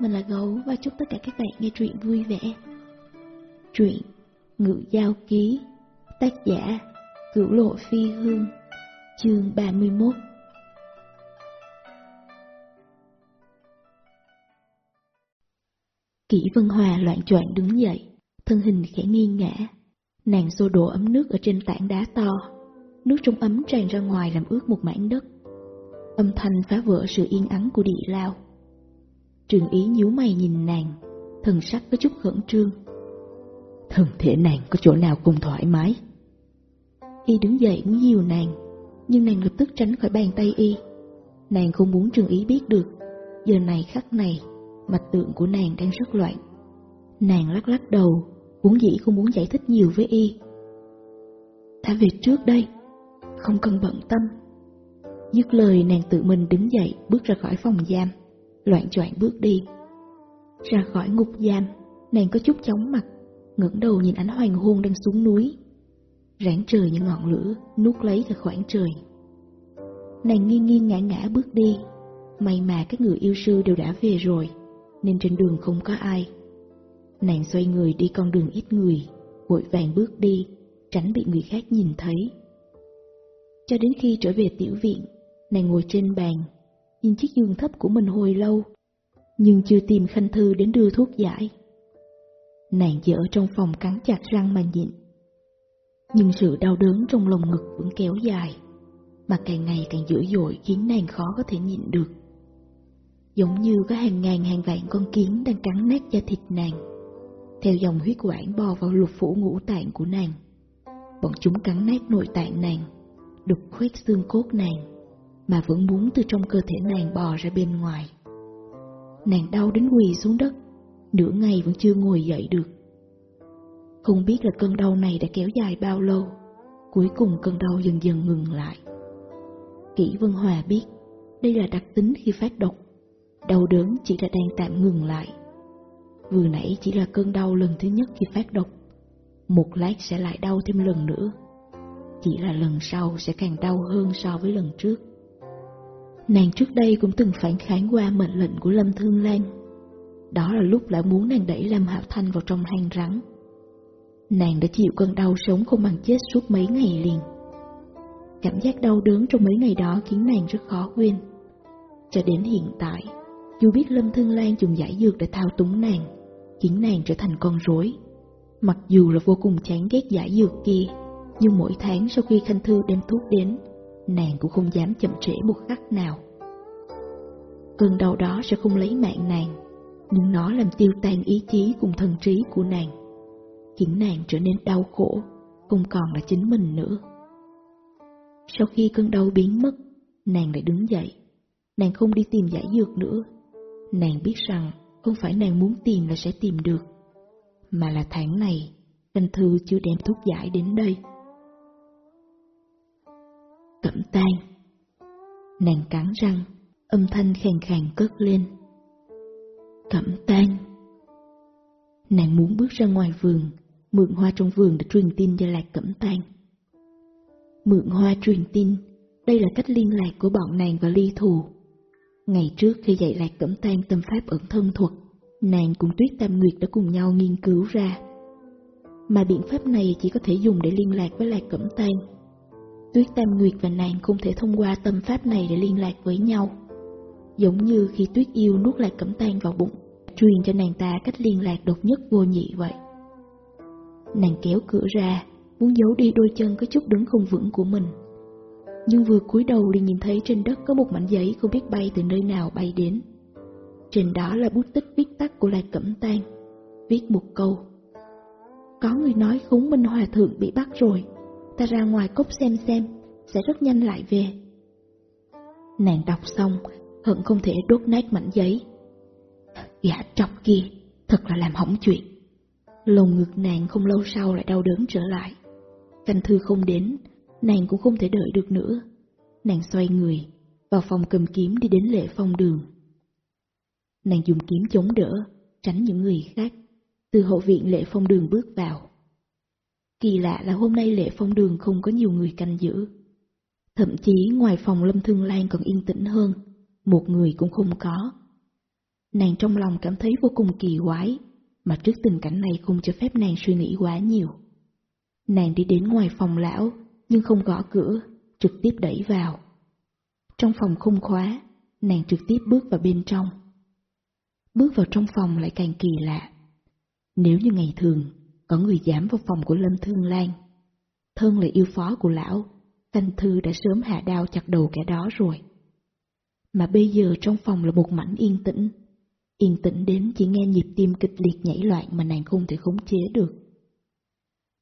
mình là Gấu và chúc tất cả các bạn nghe truyện vui vẻ. Truyện Ngự Giao Ký Tác giả Cửu Lộ Phi Hương Chương 31 Kỷ Vân Hòa loạn choạng đứng dậy, thân hình khẽ nghiêng ngã. Nàng xô đổ ấm nước ở trên tảng đá to. Nước trong ấm tràn ra ngoài làm ướt một mảng đất. Âm thanh phá vỡ sự yên ắng của địa lao. Trường ý nhíu mày nhìn nàng, thần sắc có chút khẩn trương. Thân thể nàng có chỗ nào không thoải mái? Y đứng dậy muốn dìu nàng, nhưng nàng lập tức tránh khỏi bàn tay Y. Nàng không muốn trường ý biết được, giờ này khắc này, mạch tượng của nàng đang rất loạn. Nàng lắc lắc đầu, vốn dĩ không muốn giải thích nhiều với Y. Ta về trước đây, không cần bận tâm. Dứt lời nàng tự mình đứng dậy bước ra khỏi phòng giam loạn choạng bước đi. Ra khỏi ngục giam, nàng có chút chóng mặt, ngẩng đầu nhìn ánh hoàng hôn đang xuống núi. Rãng trời như ngọn lửa, nuốt lấy cả khoảng trời. Nàng nghiêng nghiêng ngã ngã bước đi, may mà các người yêu sư đều đã về rồi, nên trên đường không có ai. Nàng xoay người đi con đường ít người, vội vàng bước đi, tránh bị người khác nhìn thấy. Cho đến khi trở về tiểu viện, nàng ngồi trên bàn, nhìn chiếc giường thấp của mình hồi lâu, nhưng chưa tìm khanh thư đến đưa thuốc giải. Nàng chỉ ở trong phòng cắn chặt răng mà nhịn. Nhưng sự đau đớn trong lồng ngực vẫn kéo dài, mà càng ngày càng dữ dội khiến nàng khó có thể nhịn được. Giống như có hàng ngàn hàng vạn con kiến đang cắn nát da thịt nàng, theo dòng huyết quản bò vào lục phủ ngũ tạng của nàng. Bọn chúng cắn nát nội tạng nàng, đục khoét xương cốt nàng mà vẫn muốn từ trong cơ thể nàng bò ra bên ngoài. Nàng đau đến quỳ xuống đất, nửa ngày vẫn chưa ngồi dậy được. Không biết là cơn đau này đã kéo dài bao lâu, cuối cùng cơn đau dần dần ngừng lại. Kỷ Vân Hòa biết, đây là đặc tính khi phát độc, đau đớn chỉ là đang tạm ngừng lại. Vừa nãy chỉ là cơn đau lần thứ nhất khi phát độc, một lát sẽ lại đau thêm lần nữa. Chỉ là lần sau sẽ càng đau hơn so với lần trước. Nàng trước đây cũng từng phản kháng qua mệnh lệnh của Lâm Thương Lan. Đó là lúc lại muốn nàng đẩy Lâm Hạo Thanh vào trong hang rắn. Nàng đã chịu cơn đau sống không bằng chết suốt mấy ngày liền. Cảm giác đau đớn trong mấy ngày đó khiến nàng rất khó quên. Cho đến hiện tại, dù biết Lâm Thương Lan dùng giải dược để thao túng nàng, khiến nàng trở thành con rối. Mặc dù là vô cùng chán ghét giải dược kia, nhưng mỗi tháng sau khi Khanh Thư đem thuốc đến, nàng cũng không dám chậm trễ một khắc nào. Cơn đau đó sẽ không lấy mạng nàng, nhưng nó làm tiêu tan ý chí cùng thần trí của nàng, khiến nàng trở nên đau khổ, không còn là chính mình nữa. Sau khi cơn đau biến mất, nàng lại đứng dậy. Nàng không đi tìm giải dược nữa. Nàng biết rằng không phải nàng muốn tìm là sẽ tìm được, mà là tháng này, Anh Thư chưa đem thuốc giải đến đây. Cẩm tang Nàng cắn răng, âm thanh khàn khàn cất lên. Cẩm tang Nàng muốn bước ra ngoài vườn, mượn hoa trong vườn để truyền tin cho Lạc Cẩm tang Mượn hoa truyền tin, đây là cách liên lạc của bọn nàng và ly thù. Ngày trước khi dạy Lạc Cẩm tang tâm pháp ẩn thân thuật, nàng cùng Tuyết Tam Nguyệt đã cùng nhau nghiên cứu ra. Mà biện pháp này chỉ có thể dùng để liên lạc với Lạc Cẩm tang Tuyết Tam Nguyệt và nàng không thể thông qua tâm pháp này để liên lạc với nhau. Giống như khi Tuyết Yêu nuốt lại cẩm tan vào bụng, truyền cho nàng ta cách liên lạc độc nhất vô nhị vậy. Nàng kéo cửa ra, muốn giấu đi đôi chân có chút đứng không vững của mình. Nhưng vừa cúi đầu liền nhìn thấy trên đất có một mảnh giấy không biết bay từ nơi nào bay đến. Trên đó là bút tích viết tắt của Lạc Cẩm Tang, viết một câu. Có người nói khốn minh hòa thượng bị bắt rồi, ta ra ngoài cốc xem xem, sẽ rất nhanh lại về. Nàng đọc xong, hận không thể đốt nát mảnh giấy. Gã trọc kia, thật là làm hỏng chuyện. Lồng ngực nàng không lâu sau lại đau đớn trở lại. Canh thư không đến, nàng cũng không thể đợi được nữa. Nàng xoay người, vào phòng cầm kiếm đi đến lệ phong đường. Nàng dùng kiếm chống đỡ, tránh những người khác. Từ hậu viện lệ phong đường bước vào. Kỳ lạ là hôm nay lệ phong đường không có nhiều người canh giữ. Thậm chí ngoài phòng Lâm Thương Lan còn yên tĩnh hơn, một người cũng không có. Nàng trong lòng cảm thấy vô cùng kỳ quái, mà trước tình cảnh này không cho phép nàng suy nghĩ quá nhiều. Nàng đi đến ngoài phòng lão, nhưng không gõ cửa, trực tiếp đẩy vào. Trong phòng không khóa, nàng trực tiếp bước vào bên trong. Bước vào trong phòng lại càng kỳ lạ. Nếu như ngày thường, có người dám vào phòng của Lâm Thương Lan, thân là yêu phó của lão, Canh Thư đã sớm hạ đao chặt đầu kẻ đó rồi. Mà bây giờ trong phòng là một mảnh yên tĩnh, yên tĩnh đến chỉ nghe nhịp tim kịch liệt nhảy loạn mà nàng không thể khống chế được.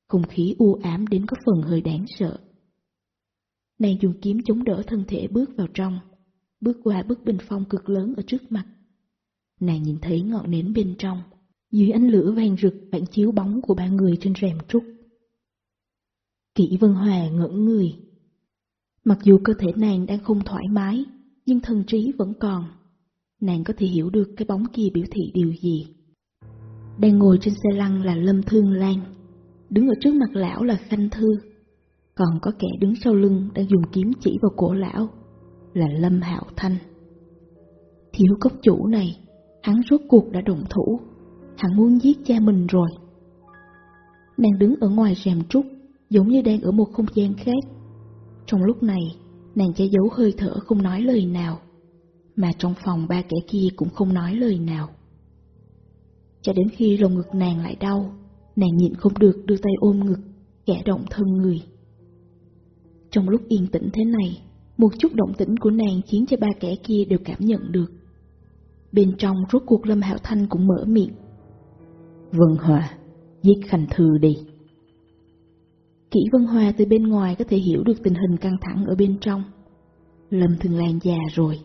Không khí u ám đến có phần hơi đáng sợ. Nàng dùng kiếm chống đỡ thân thể bước vào trong, bước qua bức bình phong cực lớn ở trước mặt. Nàng nhìn thấy ngọn nến bên trong, dưới ánh lửa vàng rực bạn chiếu bóng của ba người trên rèm trúc. Kỷ Vân Hòa ngẩn người. Mặc dù cơ thể nàng đang không thoải mái, nhưng thần trí vẫn còn. Nàng có thể hiểu được cái bóng kia biểu thị điều gì. Đang ngồi trên xe lăn là Lâm Thương Lan, đứng ở trước mặt lão là Khanh Thư, còn có kẻ đứng sau lưng đang dùng kiếm chỉ vào cổ lão, là Lâm Hạo Thanh. Thiếu cốc chủ này, hắn rốt cuộc đã động thủ, hắn muốn giết cha mình rồi. Nàng đứng ở ngoài rèm trúc, giống như đang ở một không gian khác. Trong lúc này, nàng che giấu hơi thở không nói lời nào, mà trong phòng ba kẻ kia cũng không nói lời nào. Cho đến khi lồng ngực nàng lại đau, nàng nhịn không được đưa tay ôm ngực, kẻ động thân người. Trong lúc yên tĩnh thế này, một chút động tĩnh của nàng khiến cho ba kẻ kia đều cảm nhận được. Bên trong rốt cuộc Lâm Hạo Thanh cũng mở miệng. Vân Hòa, giết Khanh Thư đi. Kỷ Vân Hòa từ bên ngoài có thể hiểu được tình hình căng thẳng ở bên trong. Lâm Thường Lan già rồi.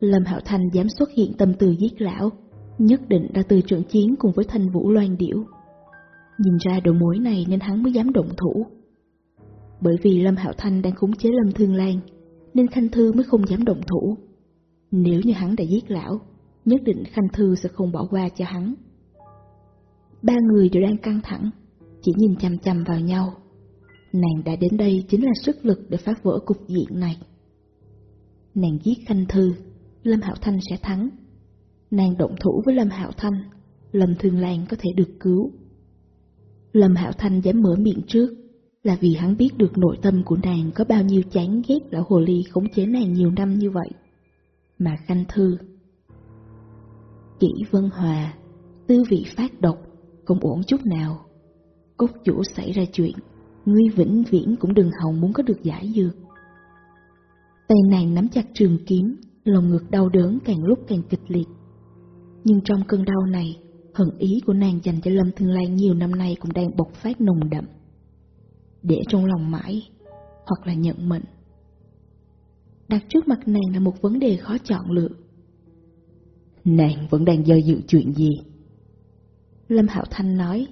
Lâm Hạo Thanh dám xuất hiện tâm tư giết lão, nhất định đã từ trận chiến cùng với thanh vũ loan điểu. Nhìn ra đầu mối này nên hắn mới dám động thủ. Bởi vì Lâm Hạo Thanh đang khống chế Lâm Thương Lan, nên Khanh Thư mới không dám động thủ. Nếu như hắn đã giết lão, nhất định Khanh Thư sẽ không bỏ qua cho hắn. Ba người đều đang căng thẳng, chỉ nhìn chăm chăm vào nhau. Nàng đã đến đây chính là sức lực để phá vỡ cục diện này. Nàng giết Khanh Thư, Lâm Hạo Thanh sẽ thắng. Nàng động thủ với Lâm Hạo Thanh, Lâm Thương Lan có thể được cứu. Lâm Hạo Thanh dám mở miệng trước là vì hắn biết được nội tâm của nàng có bao nhiêu chán ghét lão hồ ly khống chế nàng nhiều năm như vậy. Mà Khanh Thư Kỷ Vân Hòa Tư vị phát độc không ổn chút nào. Cốt chủ xảy ra chuyện, Ngươi vĩnh viễn cũng đừng hòng muốn có được giải dược. Tay nàng nắm chặt trường kiếm, Lòng ngực đau đớn càng lúc càng kịch liệt. Nhưng trong cơn đau này, Hận ý của nàng dành cho Lâm Thương Lan nhiều năm nay cũng đang bộc phát nồng đậm. Để trong lòng mãi, Hoặc là nhận mệnh. Đặt trước mặt nàng là một vấn đề khó chọn lựa. Nàng vẫn đang do dự chuyện gì? Lâm Hạo Thanh nói,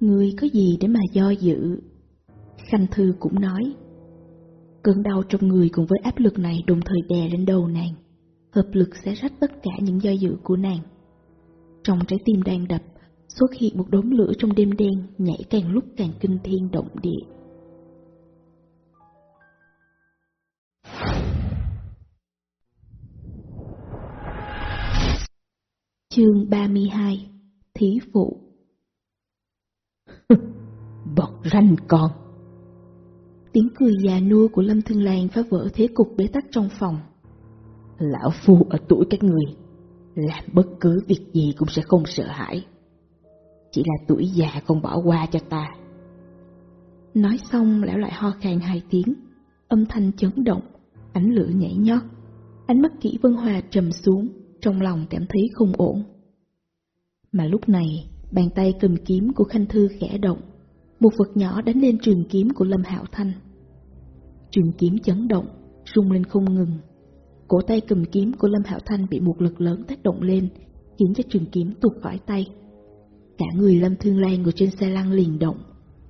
Ngươi có gì để mà do dự? Khanh Thư cũng nói, Cơn đau trong người cùng với áp lực này đồng thời đè lên đầu nàng. Hợp lực sẽ rách tất cả những do dự của nàng. Trong trái tim đang đập, Xuất hiện một đốm lửa trong đêm đen, Nhảy càng lúc càng kinh thiên động địa. Chương 32 Thí phụ. Bọt ranh con. Tiếng cười già nua của Lâm Thương Lan phá vỡ thế cục bế tắc trong phòng. Lão phu ở tuổi các người, Làm bất cứ việc gì cũng sẽ không sợ hãi. Chỉ là tuổi già không bỏ qua cho ta. Nói xong, lão lại ho khan hai tiếng. Âm thanh chấn động, Ánh lửa nhảy nhót. Ánh mắt kỹ Vân Hòa trầm xuống, trong lòng cảm thấy không ổn. Mà lúc này, bàn tay cầm kiếm của Khanh Thư khẽ động, một vật nhỏ đánh lên trường kiếm của Lâm Hạo Thanh. Trường kiếm chấn động, rung lên không ngừng. Cổ tay cầm kiếm của Lâm Hạo Thanh bị một lực lớn tác động lên, khiến cho trường kiếm tuột khỏi tay. Cả người Lâm Thương Lan ngồi trên xe lăn liền động,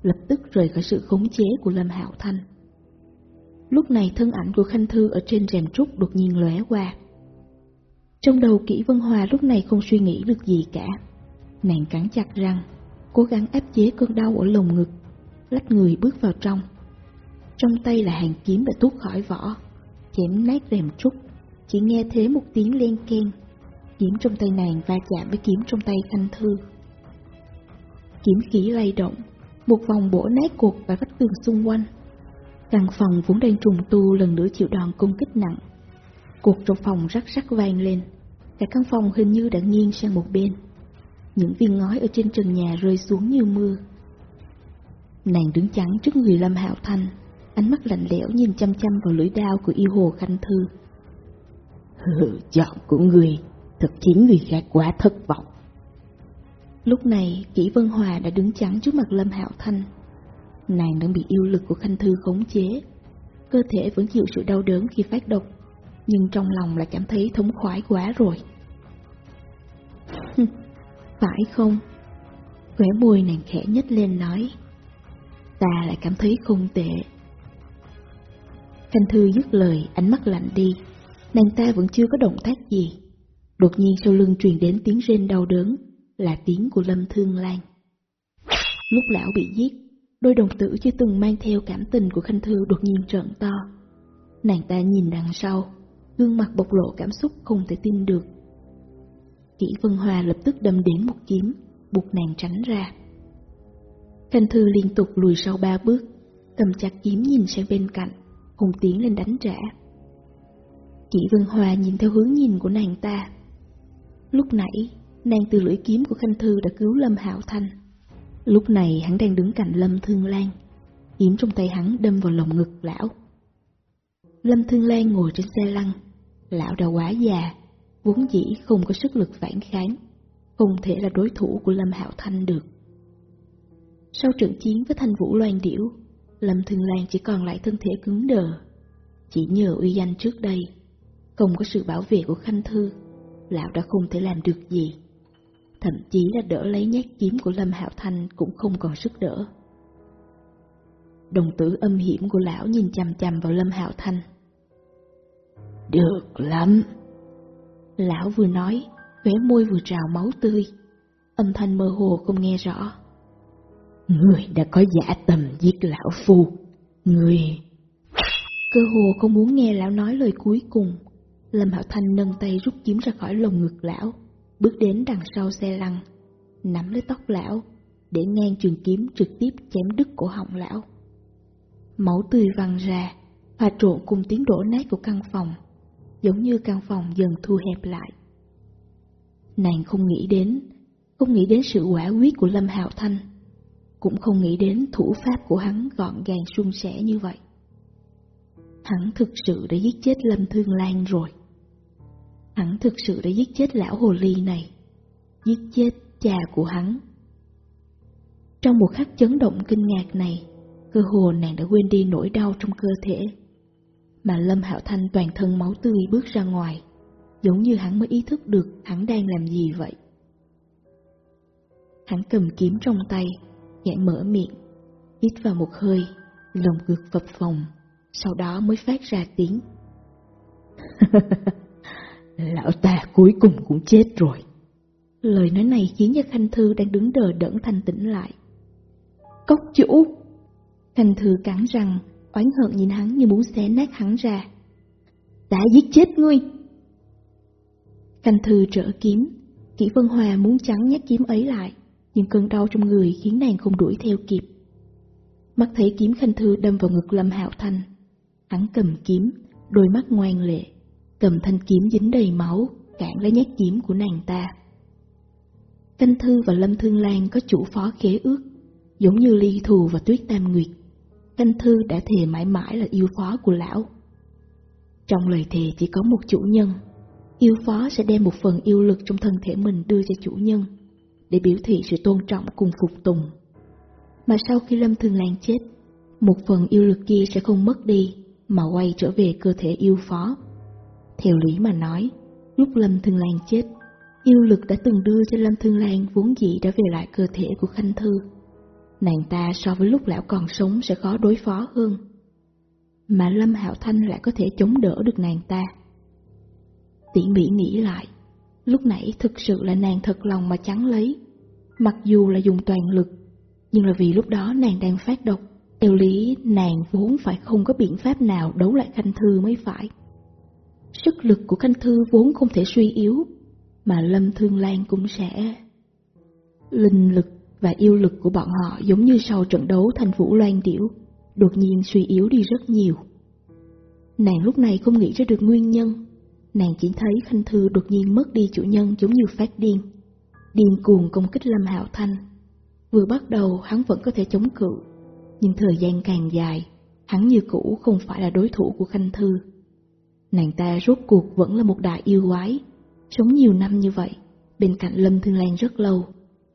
lập tức rời khỏi sự khống chế của Lâm Hạo Thanh. Lúc này thân ảnh của Khanh Thư ở trên rèm trúc đột nhiên lóe qua. Trong đầu kỹ Vân Hòa lúc này không suy nghĩ được gì cả. Nàng cắn chặt răng, cố gắng áp chế cơn đau ở lồng ngực, lách người bước vào trong. Trong tay là hàng kiếm đã tuốt khỏi vỏ, chém nát rèm trúc, chỉ nghe thế một tiếng len keng. Kiếm trong tay nàng va chạm với kiếm trong tay Khanh Thư. Kiếm khí lay động, một vòng bổ nát cột và vách tường xung quanh. Căn phòng vốn đang trùng tu lần nữa chịu đòn công kích nặng. Cuộc trong phòng rắc rắc vang lên, cả căn phòng hình như đã nghiêng sang một bên. Những viên ngói ở trên trần nhà rơi xuống như mưa. Nàng đứng chắn trước người Lâm Hạo Thanh, ánh mắt lạnh lẽo nhìn chăm chăm vào lưỡi đao của yêu hồ Khanh Thư. Lựa chọn của người thật khiến người khác quá thất vọng. Lúc này, Kỷ Vân Hòa đã đứng chắn trước mặt Lâm Hạo Thanh. Nàng đang bị yêu lực của Khanh Thư khống chế. Cơ thể vẫn chịu sự đau đớn khi phát độc, nhưng trong lòng lại cảm thấy thống khoái quá rồi. Phải không? Khóe môi nàng khẽ nhếch lên nói. Ta lại cảm thấy không tệ. Khanh Thư dứt lời, ánh mắt lạnh đi. Nàng ta vẫn chưa có động tác gì. Đột nhiên sau lưng truyền đến tiếng rên đau đớn, là tiếng của Lâm Thương Lan. Lúc lão bị giết, đôi đồng tử chưa từng mang theo cảm tình của Khanh Thư đột nhiên trợn to. Nàng ta nhìn đằng sau, gương mặt bộc lộ cảm xúc không thể tin được. Kỷ Vân Hòa lập tức đâm đến một kiếm, buộc nàng tránh ra. Khanh Thư liên tục lùi sau ba bước, cầm chặt kiếm nhìn sang bên cạnh, hùng tiến lên đánh trả. Kỷ Vân Hòa nhìn theo hướng nhìn của nàng ta. Lúc nãy, nàng từ lưỡi kiếm của Khanh Thư đã cứu Lâm Hạo Thanh. Lúc này hắn đang đứng cạnh Lâm Thương Lan, kiếm trong tay hắn đâm vào lồng ngực lão. Lâm Thương Lan ngồi trên xe lăn, lão đã quá già, vốn dĩ không có sức lực phản kháng, không thể là đối thủ của Lâm Hạo Thanh được. Sau trận chiến với thanh vũ loan điểu, Lâm Thường Lan chỉ còn lại thân thể cứng đờ. Chỉ nhờ uy danh trước đây, không có sự bảo vệ của Khanh Thư, lão đã không thể làm được gì. Thậm chí là đỡ lấy nhát kiếm của Lâm Hạo Thanh cũng không còn sức đỡ. Đồng tử âm hiểm của lão nhìn chằm chằm vào Lâm Hạo Thanh. Được lắm. Lão vừa nói, khóe môi vừa trào máu tươi. Âm thanh mơ hồ không nghe rõ. Người đã có giả tầm giết lão phu. Người... Cơ hồ không muốn nghe lão nói lời cuối cùng. Lâm Hạo Thanh nâng tay rút kiếm ra khỏi lồng ngực lão, bước đến đằng sau xe lăn, nắm lấy tóc lão, để ngang trường kiếm trực tiếp chém đứt cổ họng lão. Máu tươi văng ra, hòa trộn cùng tiếng đổ nát của căn phòng, giống như căn phòng dần thu hẹp lại. Nàng không nghĩ đến, không nghĩ đến sự quả quyết của Lâm Hạo Thanh, cũng không nghĩ đến thủ pháp của hắn gọn gàng suôn sẻ như vậy. Hắn thực sự đã giết chết Lâm Thương Lan rồi. Hắn thực sự đã giết chết lão hồ ly này, giết chết cha của hắn. Trong một khắc chấn động kinh ngạc này, cơ hồ nàng đã quên đi nỗi đau trong cơ thể. Mà Lâm Hạo Thanh toàn thân máu tươi bước ra ngoài, giống như hắn mới ý thức được hắn đang làm gì vậy. Hắn cầm kiếm trong tay, nhẹ mở miệng, hít vào một hơi, lồng ngực phập phồng, sau đó mới phát ra tiếng. Lão ta cuối cùng cũng chết rồi. Lời nói này khiến cho Khanh Thư đang đứng đờ đẫn thanh tĩnh lại. Cốc chủ! Khanh Thư cắn răng, oán hận nhìn hắn như muốn xé nát hắn ra. Đã giết chết ngươi! Khanh Thư trở kiếm, Kỷ Vân Hòa muốn trắng nhát kiếm ấy lại, nhưng cơn đau trong người khiến nàng không đuổi theo kịp. Mắt thấy kiếm Khanh Thư đâm vào ngực Lâm Hạo Thanh. Hắn cầm kiếm, đôi mắt ngoan lệ, cầm thanh kiếm dính đầy máu, cản lấy nhát kiếm của nàng ta. Canh Thư và Lâm Thương Lan có chủ phó khế ước, giống như Ly Thù và Tuyết Tam Nguyệt. Canh Thư đã thề mãi mãi là yêu phó của lão. Trong lời thề chỉ có một chủ nhân, yêu phó sẽ đem một phần yêu lực trong thân thể mình đưa cho chủ nhân, để biểu thị sự tôn trọng cùng phục tùng. Mà sau khi Lâm Thương Lan chết, một phần yêu lực kia sẽ không mất đi, mà quay trở về cơ thể yêu phó. Theo lý mà nói, lúc Lâm Thương Lan chết, yêu lực đã từng đưa cho Lâm Thương Lan vốn dĩ đã về lại cơ thể của Khanh Thư. Nàng ta so với lúc lão còn sống sẽ khó đối phó hơn. Mà Lâm Hạo Thanh lại có thể chống đỡ được nàng ta. Tiễn Mỹ nghĩ lại, lúc nãy thực sự là nàng thật lòng mà chắn lấy. Mặc dù là dùng toàn lực, nhưng là vì lúc đó nàng đang phát độc. Theo lý nàng vốn phải không có biện pháp nào đấu lại Khanh Thư mới phải. Sức lực của Khanh Thư vốn không thể suy yếu, mà Lâm Thương Lan cũng sẽ... Linh lực và yêu lực của bọn họ giống như sau trận đấu thành vũ loan điểu, đột nhiên suy yếu đi rất nhiều. Nàng lúc này không nghĩ ra được nguyên nhân, nàng chỉ thấy Khanh Thư đột nhiên mất đi chủ nhân giống như phát điên, điên cuồng công kích Lâm Hạo Thanh. Vừa bắt đầu hắn vẫn có thể chống cự, nhưng thời gian càng dài, hắn như cũ không phải là đối thủ của Khanh Thư. Nàng ta rốt cuộc vẫn là một đại yêu quái, sống nhiều năm như vậy, bên cạnh Lâm Thương Lan rất lâu,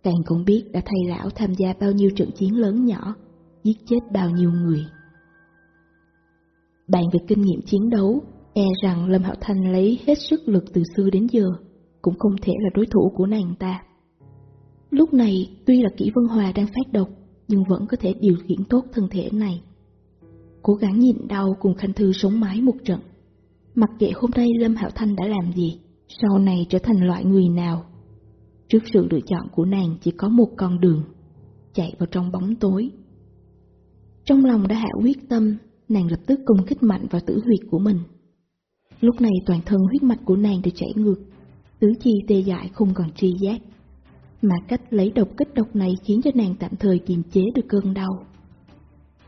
càng cũng biết đã thay lão tham gia bao nhiêu trận chiến lớn nhỏ, giết chết bao nhiêu người. Bạn về kinh nghiệm chiến đấu, e rằng Lâm Hạo Thanh lấy hết sức lực từ xưa đến giờ, cũng không thể là đối thủ của nàng ta. Lúc này, tuy là Kỷ Vân Hòa đang phát độc, nhưng vẫn có thể điều khiển tốt thân thể này. Cố gắng nhịn đau cùng Khanh Thư sống mái một trận. Mặc kệ hôm nay Lâm Hạo Thanh đã làm gì, sau này trở thành loại người nào. Trước sự lựa chọn của nàng chỉ có một con đường, chạy vào trong bóng tối. Trong lòng đã hạ quyết tâm, nàng lập tức công kích mạnh vào tử huyệt của mình. Lúc này toàn thân huyết mạch của nàng đều chảy ngược, tứ chi tê dại không còn tri giác. Mà cách lấy độc kích độc này khiến cho nàng tạm thời kiềm chế được cơn đau.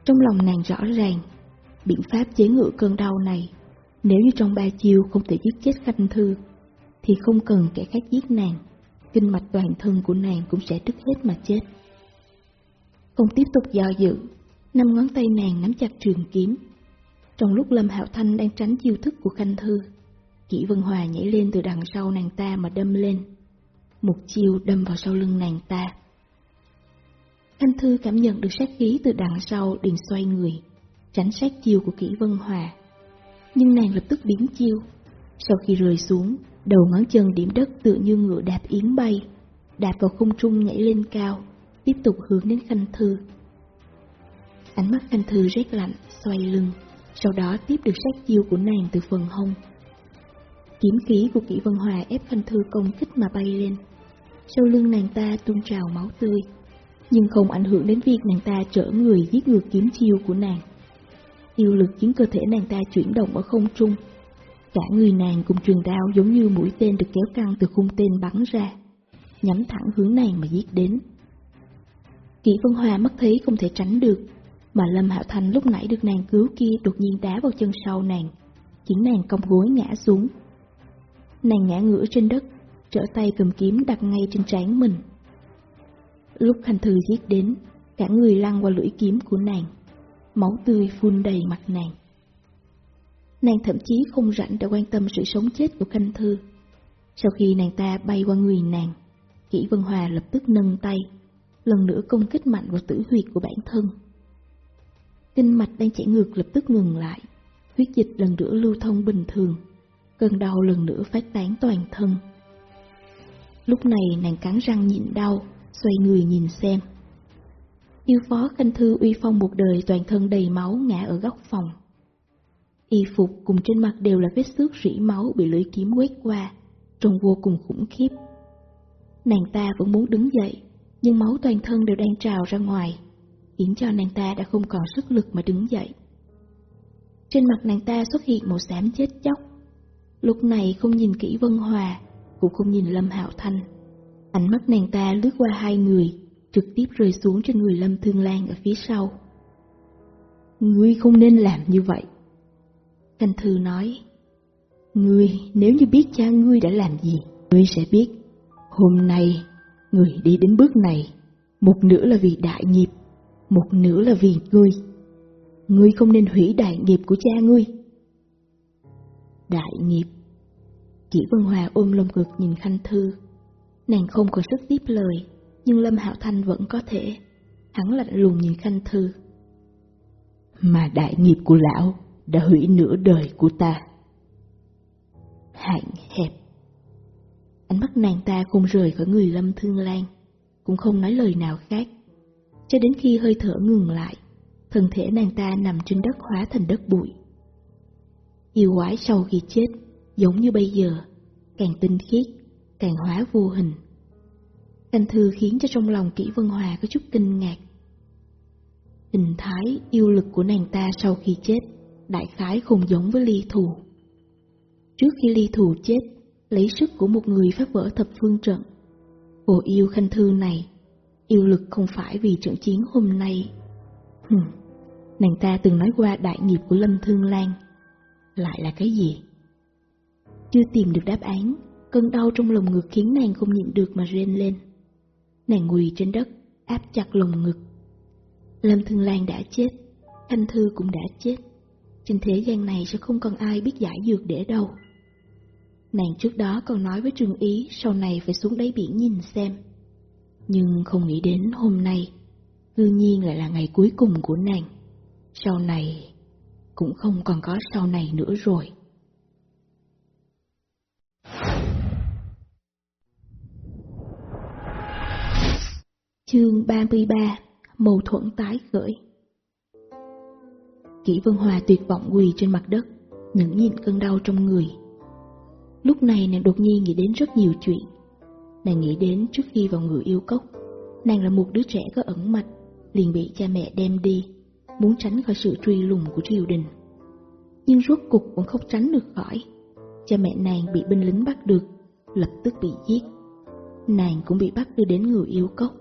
Trong lòng nàng rõ ràng, biện pháp chế ngự cơn đau này, nếu như trong ba chiêu không thể giết chết Khanh Thư, thì không cần kẻ khác giết nàng, kinh mạch toàn thân của nàng cũng sẽ đứt hết mà chết. Không tiếp tục do dự, năm ngón tay nàng nắm chặt trường kiếm. Trong lúc Lâm Hạo Thanh đang tránh chiêu thức của Khanh Thư, Kỷ Vân Hòa nhảy lên từ đằng sau nàng ta mà đâm lên. Một chiêu đâm vào sau lưng nàng ta. Khanh Thư cảm nhận được sát khí từ đằng sau liền xoay người, tránh sát chiêu của Kỷ Vân Hòa. Nhưng nàng lập tức biến chiêu. Sau khi rơi xuống, đầu ngón chân điểm đất tự như ngựa đạp yến bay, đạp vào không trung nhảy lên cao, tiếp tục hướng đến Khanh Thư. Ánh mắt Khanh Thư rét lạnh, xoay lưng, sau đó tiếp được sát chiêu của nàng từ phần hông. Kiếm khí của Kỷ Vân Hòa ép Khanh Thư công kích mà bay lên. Sau lưng nàng ta tuôn trào máu tươi, nhưng không ảnh hưởng đến việc nàng ta trở người giết ngược kiếm chiêu của nàng. Yêu lực khiến cơ thể nàng ta chuyển động ở không trung. Cả người nàng cùng trường đao giống như mũi tên được kéo căng từ khung tên bắn ra, nhắm thẳng hướng nàng mà giết đến. Kỷ Vân Hòa mất thấy không thể tránh được, mà Lâm Hạo Thanh lúc nãy được nàng cứu kia đột nhiên đá vào chân sau nàng, khiến nàng cong gối ngã xuống. Nàng ngã ngửa trên đất, trở tay cầm kiếm đặt ngay trên trán mình. Lúc Khanh Thư giết đến, cả người lăn qua lưỡi kiếm của nàng, máu tươi phun đầy mặt nàng. Nàng thậm chí không rảnh để quan tâm sự sống chết của Khanh Thư. Sau khi nàng ta bay qua người nàng, Kỷ Vân Hòa lập tức nâng tay, lần nữa công kích mạnh vào tử huyệt của bản thân. Kinh mạch đang chảy ngược lập tức ngừng lại, huyết dịch lần nữa lưu thông bình thường, cơn đau lần nữa phát tán toàn thân. Lúc này nàng cắn răng nhịn đau, xoay người nhìn xem. Yêu phó khanh thư uy phong một đời toàn thân đầy máu ngã ở góc phòng. Y phục cùng trên mặt đều là vết xước rỉ máu bị lưỡi kiếm quét qua, trông vô cùng khủng khiếp. Nàng ta vẫn muốn đứng dậy, nhưng máu toàn thân đều đang trào ra ngoài, khiến cho nàng ta đã không còn sức lực mà đứng dậy. Trên mặt nàng ta xuất hiện một xám chết chóc. Lúc này không nhìn kỹ Vân Hòa, cũng không nhìn Lâm Hạo Thanh. Ánh mắt nàng ta lướt qua hai người, trực tiếp rơi xuống trên người Lâm Thương Lan ở phía sau. Ngươi không nên làm như vậy. Thanh Thư nói, Ngươi nếu như biết cha ngươi đã làm gì, ngươi sẽ biết hôm nay ngươi đi đến bước này, một nửa là vì đại nghiệp, một nửa là vì ngươi. Ngươi không nên hủy đại nghiệp của cha ngươi. Đại nghiệp Chỉ Vân Hòa ôm lồng ngực nhìn Khanh Thư. Nàng không còn sức tiếp lời, nhưng Lâm Hạo Thanh vẫn có thể. Hắn lạnh lùng nhìn Khanh Thư. Mà đại nghiệp của lão đã hủy nửa đời của ta. Hạn hẹp. Ánh mắt nàng ta không rời khỏi người Lâm Thương Lan, cũng không nói lời nào khác. Cho đến khi hơi thở ngừng lại, thân thể nàng ta nằm trên đất hóa thành đất bụi. Yêu quái sau khi chết, giống như bây giờ, càng tinh khiết, càng hóa vô hình. Canh thư khiến cho trong lòng kỹ Vân Hòa có chút kinh ngạc. Hình thái, yêu lực của nàng ta sau khi chết, đại khái không giống với ly thù. Trước khi ly thù chết, lấy sức của một người phá vỡ thập phương trận. Cô yêu khanh thư này, yêu lực không phải vì trận chiến hôm nay. Hừm, nàng ta từng nói qua đại nghiệp của Lâm Thương Lan. Lại là cái gì? Chưa tìm được đáp án, cơn đau trong lồng ngực khiến nàng không nhịn được mà rên lên. Nàng quỳ trên đất, áp chặt lồng ngực. Lâm Thương Lan đã chết, Thanh Thư cũng đã chết. Trên thế gian này sẽ không còn ai biết giải dược để đâu. Nàng trước đó còn nói với Trương Ý sau này phải xuống đáy biển nhìn xem. Nhưng không nghĩ đến hôm nay, cư nhiên lại là ngày cuối cùng của nàng. Sau này cũng không còn có sau này nữa rồi. Chương 33 Mâu thuẫn tái khởi Kỷ Vân Hòa tuyệt vọng quỳ trên mặt đất, nhẫn nhịn cơn đau trong người. Lúc này nàng đột nhiên nghĩ đến rất nhiều chuyện. Nàng nghĩ đến trước khi vào người yêu cốc, nàng là một đứa trẻ có ẩn mạch, liền bị cha mẹ đem đi, muốn tránh khỏi sự truy lùng của triều đình. Nhưng rốt cục vẫn không tránh được khỏi. Cha mẹ nàng bị binh lính bắt được, lập tức bị giết. Nàng cũng bị bắt đưa đến người yêu cốc.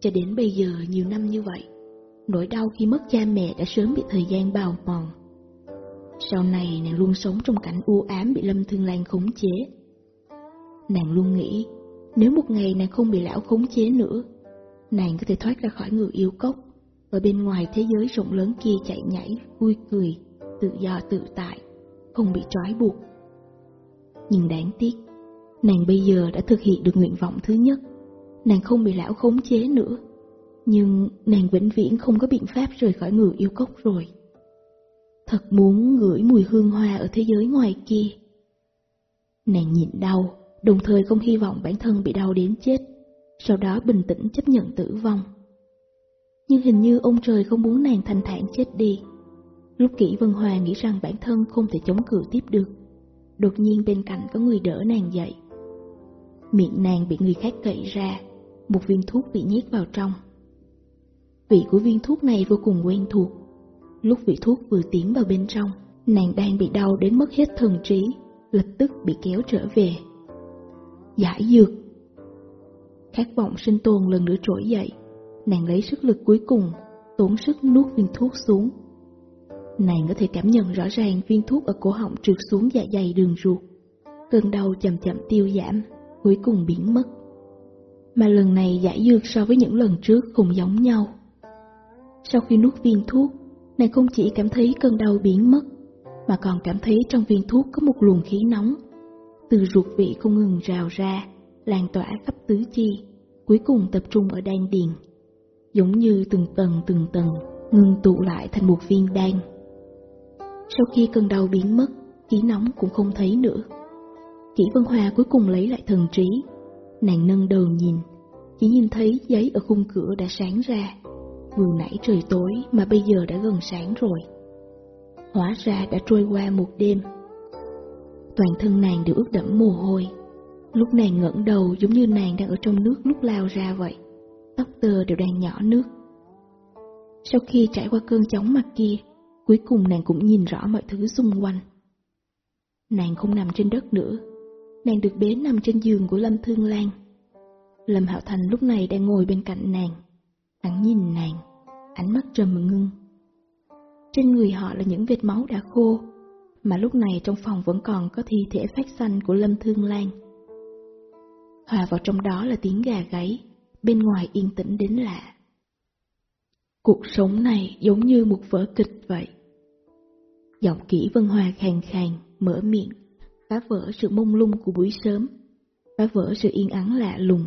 Cho đến bây giờ nhiều năm như vậy, nỗi đau khi mất cha mẹ đã sớm bị thời gian bào mòn. Sau này nàng luôn sống trong cảnh u ám bị Lâm Thương Lan khống chế. Nàng luôn nghĩ, nếu một ngày nàng không bị lão khống chế nữa, nàng có thể thoát ra khỏi người yêu cốc, ở bên ngoài thế giới rộng lớn kia chạy nhảy, vui cười, tự do tự tại, không bị trói buộc. Nhưng đáng tiếc, nàng bây giờ đã thực hiện được nguyện vọng thứ nhất, nàng không bị lão khống chế nữa nhưng nàng vĩnh viễn không có biện pháp rời khỏi người yêu cốc rồi. Thật muốn ngửi mùi hương hoa ở thế giới ngoài kia. Nàng nhịn đau, đồng thời không hy vọng bản thân bị đau đến chết, sau đó bình tĩnh chấp nhận tử vong. Nhưng hình như ông trời không muốn nàng thanh thản chết đi. Lúc kỹ Vân hòa nghĩ rằng bản thân không thể chống cự tiếp được, đột nhiên bên cạnh có người đỡ nàng dậy. Miệng nàng bị người khác cậy ra, một viên thuốc bị nhét vào trong. Vị của viên thuốc này vô cùng quen thuộc. Lúc vị thuốc vừa tiến vào bên trong, nàng đang bị đau đến mất hết thần trí, lập tức bị kéo trở về. Giải dược Khát vọng sinh tồn lần nữa trỗi dậy, nàng lấy sức lực cuối cùng, tốn sức nuốt viên thuốc xuống. Nàng có thể cảm nhận rõ ràng viên thuốc ở cổ họng trượt xuống dạ dày đường ruột. Cơn đau chậm chậm tiêu giảm, cuối cùng biến mất. Mà lần này giải dược so với những lần trước không giống nhau. Sau khi nuốt viên thuốc, nàng không chỉ cảm thấy cơn đau biến mất, mà còn cảm thấy trong viên thuốc có một luồng khí nóng. Từ ruột vị không ngừng rào ra, lan tỏa khắp tứ chi, cuối cùng tập trung ở đan điền. Giống như từng tầng từng tầng, ngừng tụ lại thành một viên đan. Sau khi cơn đau biến mất, khí nóng cũng không thấy nữa. Kỷ Vân Hoa cuối cùng lấy lại thần trí. Nàng nâng đầu nhìn, chỉ nhìn thấy giấy ở khung cửa đã sáng ra. Vừa nãy trời tối mà bây giờ đã gần sáng rồi. Hóa ra đã trôi qua một đêm. Toàn thân nàng đều ướt đẫm mồ hôi. Lúc nàng ngẩng đầu giống như nàng đang ở trong nước lúc lao ra vậy. Tóc tơ đều đang nhỏ nước. Sau khi trải qua cơn chóng mặt kia, cuối cùng nàng cũng nhìn rõ mọi thứ xung quanh. Nàng không nằm trên đất nữa, nàng được bế nằm trên giường của Lâm Thương Lan. Lâm Hạo Thành lúc này đang ngồi bên cạnh nàng. Hắn nhìn nàng, ánh mắt trầm ngưng. Trên người họ là những vết máu đã khô, mà lúc này trong phòng vẫn còn có thi thể phát xanh của Lâm Thương Lan. Hòa vào trong đó là tiếng gà gáy, bên ngoài yên tĩnh đến lạ. Cuộc sống này giống như một vở kịch vậy. Giọng kỹ Vân Hòa khàn khàn, mở miệng, phá vỡ sự mông lung của buổi sớm, phá vỡ sự yên ắng lạ lùng.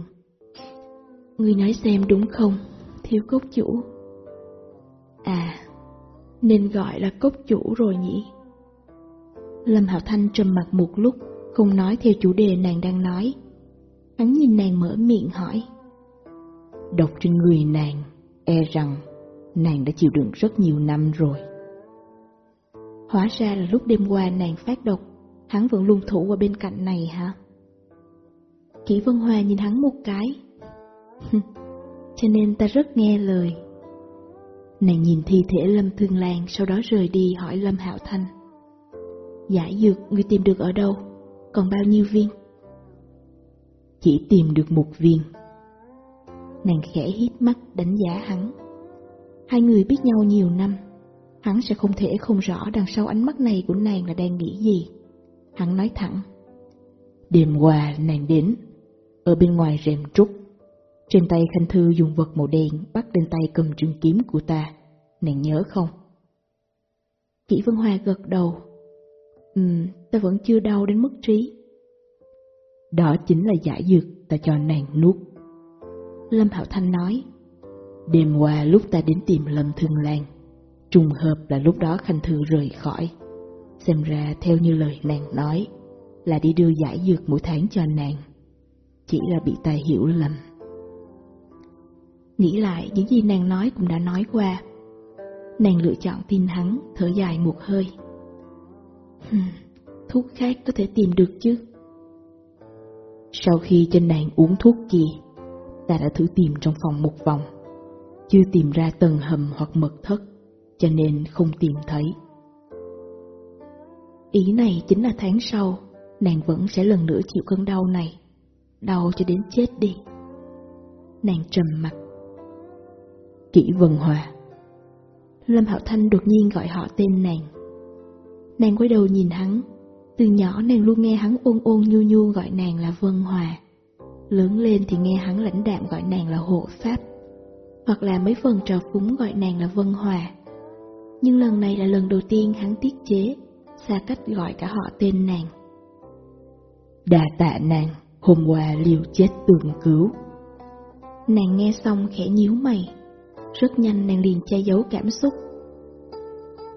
Ngươi nói xem đúng không? Thiếu cốc chủ. À, nên gọi là cốc chủ rồi nhỉ? Lâm Hạo Thanh trầm mặt một lúc, không nói theo chủ đề nàng đang nói. Hắn nhìn nàng mở miệng hỏi. Độc trên người nàng, e rằng nàng đã chịu đựng rất nhiều năm rồi. Hóa ra là lúc đêm qua nàng phát độc, hắn vẫn luôn thủ ở bên cạnh này hả? Kỷ Vân Hoa nhìn hắn một cái. cho nên ta rất nghe lời. Nàng nhìn thi thể Lâm Thương Lan sau đó rời đi hỏi Lâm Hạo Thanh. Giải dược người tìm được ở đâu? còn bao nhiêu viên? Chỉ tìm được một viên. Nàng khẽ hít mắt đánh giá hắn. Hai người biết nhau nhiều năm, hắn sẽ không thể không rõ đằng sau ánh mắt này của nàng là đang nghĩ gì. Hắn nói thẳng. Đêm qua nàng đến, ở bên ngoài rèm trúc. Trên tay Khanh Thư dùng vật màu đen bắt lên tay cầm trường kiếm của ta, nàng nhớ không? Kỷ Vân Hoa gật đầu. Ừm, ta vẫn chưa đau đến mức trí. Đó chính là giải dược ta cho nàng nuốt. Lâm Hạo Thanh nói. Đêm qua lúc ta đến tìm Lâm Thương Lan, trùng hợp là lúc đó Khanh Thư rời khỏi. Xem ra theo như lời nàng nói, là đi đưa giải dược mỗi tháng cho nàng. Chỉ là bị ta hiểu lầm. Nghĩ lại những gì nàng nói cũng đã nói qua. Nàng lựa chọn tin hắn, thở dài một hơi. thuốc khác có thể tìm được chứ? Sau khi cho nàng uống thuốc kia, ta đã thử tìm trong phòng một vòng, chưa tìm ra tầng hầm hoặc mật thất, cho nên không tìm thấy. Ý này chính là tháng sau, nàng vẫn sẽ lần nữa chịu cơn đau này, đau cho đến chết đi. Nàng trầm mặt. Kỷ Vân Hòa Lâm Hạo Thanh đột nhiên gọi họ tên nàng. Nàng quay đầu nhìn hắn, từ nhỏ nàng luôn nghe hắn ôn ôn nhu nhu gọi nàng là Vân Hòa. Lớn lên thì nghe hắn lãnh đạm gọi nàng là Hộ Pháp, hoặc là mấy phần trò phúng gọi nàng là Vân Hòa. Nhưng lần này là lần đầu tiên hắn tiết chế, xa cách gọi cả họ tên nàng. Đà tạ nàng, hôm qua liều chết tường cứu. Nàng nghe xong khẽ nhíu mày, rất nhanh nàng liền che giấu cảm xúc.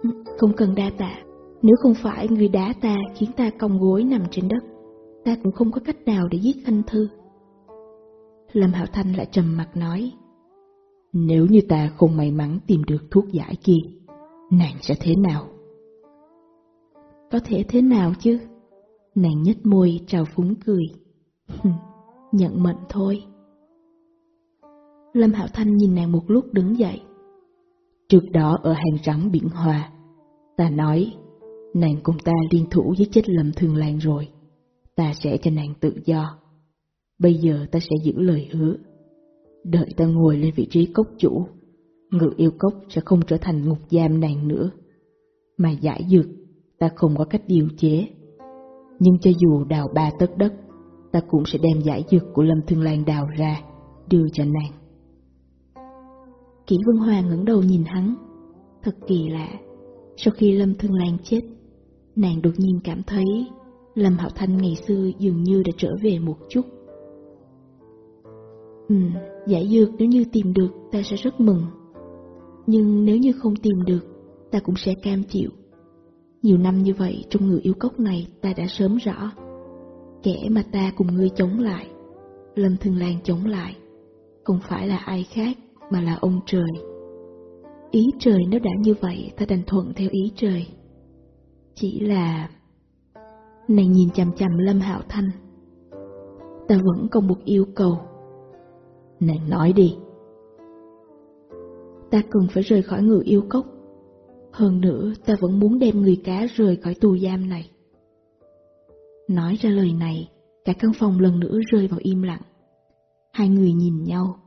Ừ, không cần đa tạ, nếu không phải người đá ta khiến ta cong gối nằm trên đất, ta cũng không có cách nào để giết anh Thư. Lâm Hạo Thanh lại trầm mặt nói, Nếu như ta không may mắn tìm được thuốc giải kia, nàng sẽ thế nào? Có thể thế nào chứ? Nàng nhếch môi trào phúng cười. Nhận mệnh thôi. Lâm Hạo Thanh nhìn nàng một lúc đứng dậy. Trước đó ở hàng rắn biển Hòa, ta nói, nàng cùng ta liên thủ với chết Lâm Thường Lan rồi, ta sẽ cho nàng tự do. Bây giờ ta sẽ giữ lời hứa. Đợi ta ngồi lên vị trí cốc chủ, ngự yêu cốc sẽ không trở thành ngục giam nàng nữa. Mà giải dược, ta không có cách điều chế. Nhưng cho dù đào ba tấc đất, ta cũng sẽ đem giải dược của Lâm Thương Lan đào ra, đưa cho nàng. Kỷ Vân Hòa ngẩng đầu nhìn hắn. Thật kỳ lạ, sau khi Lâm Thương Lan chết, nàng đột nhiên cảm thấy Lâm Hạo Thanh ngày xưa dường như đã trở về một chút. Ừ, giải dược nếu như tìm được ta sẽ rất mừng. Nhưng nếu như không tìm được, ta cũng sẽ cam chịu. Nhiều năm như vậy trong người yêu cốc này ta đã sớm rõ. Kẻ mà ta cùng ngươi chống lại, Lâm Thường Lan chống lại, không phải là ai khác mà là ông trời. Ý trời nếu đã như vậy ta đành thuận theo ý trời. Chỉ là... Nàng nhìn chằm chằm Lâm Hạo Thanh. Ta vẫn còn một yêu cầu. Nàng nói đi. Ta cần phải rời khỏi người yêu cốc. Hơn nữa ta vẫn muốn đem người cá rời khỏi tù giam này. Nói ra lời này, cả căn phòng lần nữa rơi vào im lặng. Hai người nhìn nhau,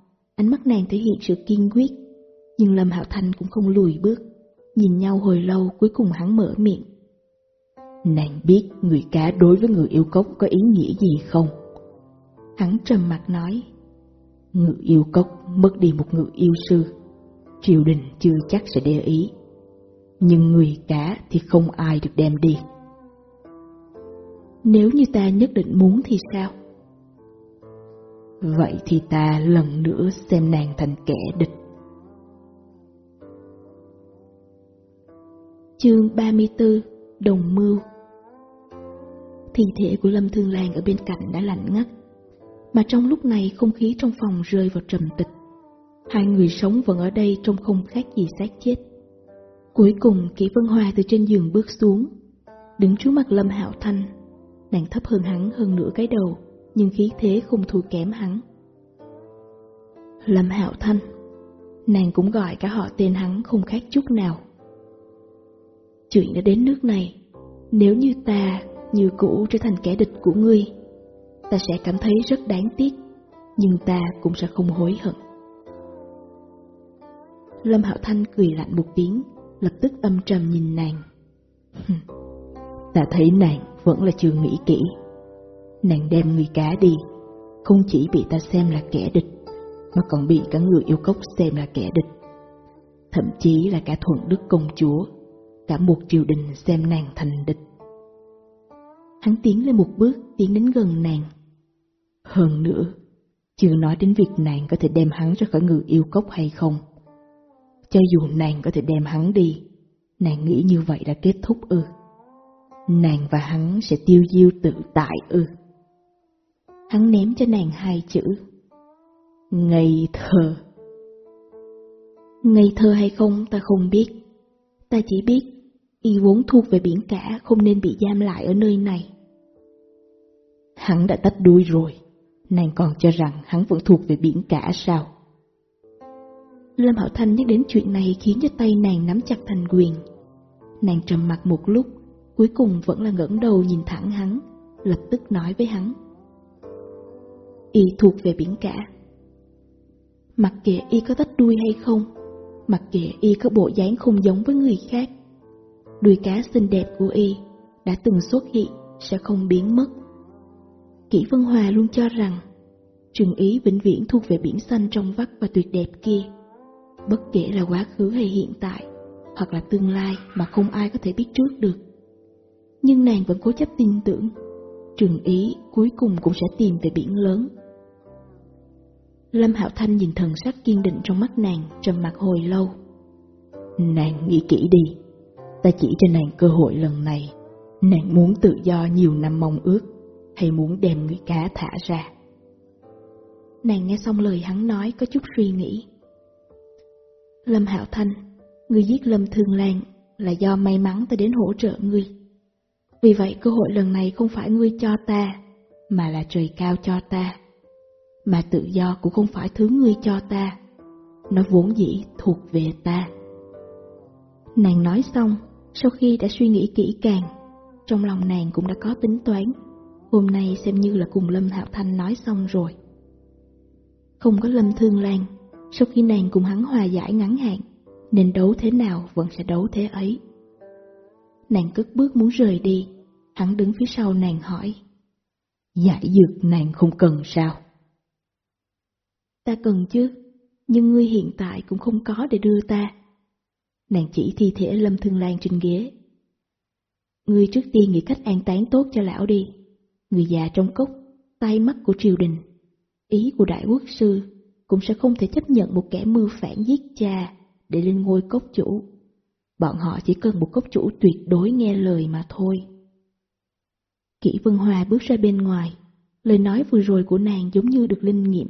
Ánh mắt nàng thể hiện sự kiên quyết, nhưng Lâm Hạo Thanh cũng không lùi bước. Nhìn nhau hồi lâu cuối cùng hắn mở miệng. Nàng biết người cá đối với người yêu cốc có ý nghĩa gì không? Hắn trầm mặt nói. Ngự yêu cốc mất đi một ngự yêu sư, triều đình chưa chắc sẽ để ý. Nhưng người cá thì không ai được đem đi. Nếu như ta nhất định muốn thì sao? Vậy thì ta lần nữa xem nàng thành kẻ địch. Chương 34 Đồng Mưu Thi thể của Lâm Thương Lan ở bên cạnh đã lạnh ngắt, mà trong lúc này không khí trong phòng rơi vào trầm tịch. Hai người sống vẫn ở đây trong không khác gì xác chết. Cuối cùng Kỷ Vân Hoa từ trên giường bước xuống, đứng trước mặt Lâm Hạo Thanh, nàng thấp hơn hắn hơn nửa cái đầu nhưng khí thế không thua kém hắn. Lâm Hạo Thanh, nàng cũng gọi cả họ tên hắn không khác chút nào. Chuyện đã đến nước này, nếu như ta như cũ trở thành kẻ địch của ngươi, ta sẽ cảm thấy rất đáng tiếc, nhưng ta cũng sẽ không hối hận. Lâm Hạo Thanh cười lạnh một tiếng, lập tức âm trầm nhìn nàng. ta thấy nàng vẫn là chưa nghĩ kỹ. Nàng đem người cá đi, không chỉ bị ta xem là kẻ địch, mà còn bị cả người yêu cốc xem là kẻ địch. Thậm chí là cả thuận đức công chúa, cả một triều đình xem nàng thành địch. Hắn tiến lên một bước, tiến đến gần nàng. Hơn nữa, chưa nói đến việc nàng có thể đem hắn ra khỏi người yêu cốc hay không. Cho dù nàng có thể đem hắn đi, nàng nghĩ như vậy đã kết thúc ư. Nàng và hắn sẽ tiêu diêu tự tại ư. Hắn ném cho nàng hai chữ. Ngây thơ. Ngây thơ hay không ta không biết. Ta chỉ biết y vốn thuộc về biển cả không nên bị giam lại ở nơi này. Hắn đã tách đuôi rồi, nàng còn cho rằng hắn vẫn thuộc về biển cả sao? Lâm Hảo Thanh nhắc đến chuyện này khiến cho tay nàng nắm chặt thành quyền. Nàng trầm mặt một lúc, cuối cùng vẫn là ngẩng đầu nhìn thẳng hắn, lập tức nói với hắn. Y thuộc về biển cả. Mặc kệ y có tách đuôi hay không, mặc kệ y có bộ dáng không giống với người khác, đuôi cá xinh đẹp của y đã từng xuất hiện sẽ không biến mất. Kỷ Vân Hòa luôn cho rằng Trường Ý vĩnh viễn thuộc về biển xanh trong vắt và tuyệt đẹp kia. Bất kể là quá khứ hay hiện tại, hoặc là tương lai mà không ai có thể biết trước được. Nhưng nàng vẫn cố chấp tin tưởng, Trường Ý cuối cùng cũng sẽ tìm về biển lớn. Lâm Hạo Thanh nhìn thần sắc kiên định trong mắt nàng, trầm mặt hồi lâu. Nàng nghĩ kỹ đi, ta chỉ cho nàng cơ hội lần này. Nàng muốn tự do nhiều năm mong ước, hay muốn đem người cá thả ra? Nàng nghe xong lời hắn nói có chút suy nghĩ. Lâm Hạo Thanh, ngươi giết Lâm Thương Lan là do may mắn ta đến hỗ trợ ngươi. Vì vậy cơ hội lần này không phải ngươi cho ta, mà là trời cao cho ta. Mà tự do cũng không phải thứ ngươi cho ta, nó vốn dĩ thuộc về ta. Nàng nói xong, sau khi đã suy nghĩ kỹ càng, trong lòng nàng cũng đã có tính toán, hôm nay xem như là cùng Lâm Hạo Thanh nói xong rồi. Không có Lâm Thương Lan, sau khi nàng cùng hắn hòa giải ngắn hạn, nên đấu thế nào vẫn sẽ đấu thế ấy. Nàng cất bước muốn rời đi, hắn đứng phía sau nàng hỏi. Giải dược nàng không cần sao? Ta cần chứ, nhưng ngươi hiện tại cũng không có để đưa ta. Nàng chỉ thi thể Lâm Thương Lan trên ghế. Ngươi trước tiên nghĩ cách an táng tốt cho lão đi. Người già trong cốc, tay mắt của triều đình. Ý của đại quốc sư cũng sẽ không thể chấp nhận một kẻ mưu phản giết cha để lên ngôi cốc chủ. Bọn họ chỉ cần một cốc chủ tuyệt đối nghe lời mà thôi. Kỷ Vân Hòa bước ra bên ngoài, lời nói vừa rồi của nàng giống như được linh nghiệm.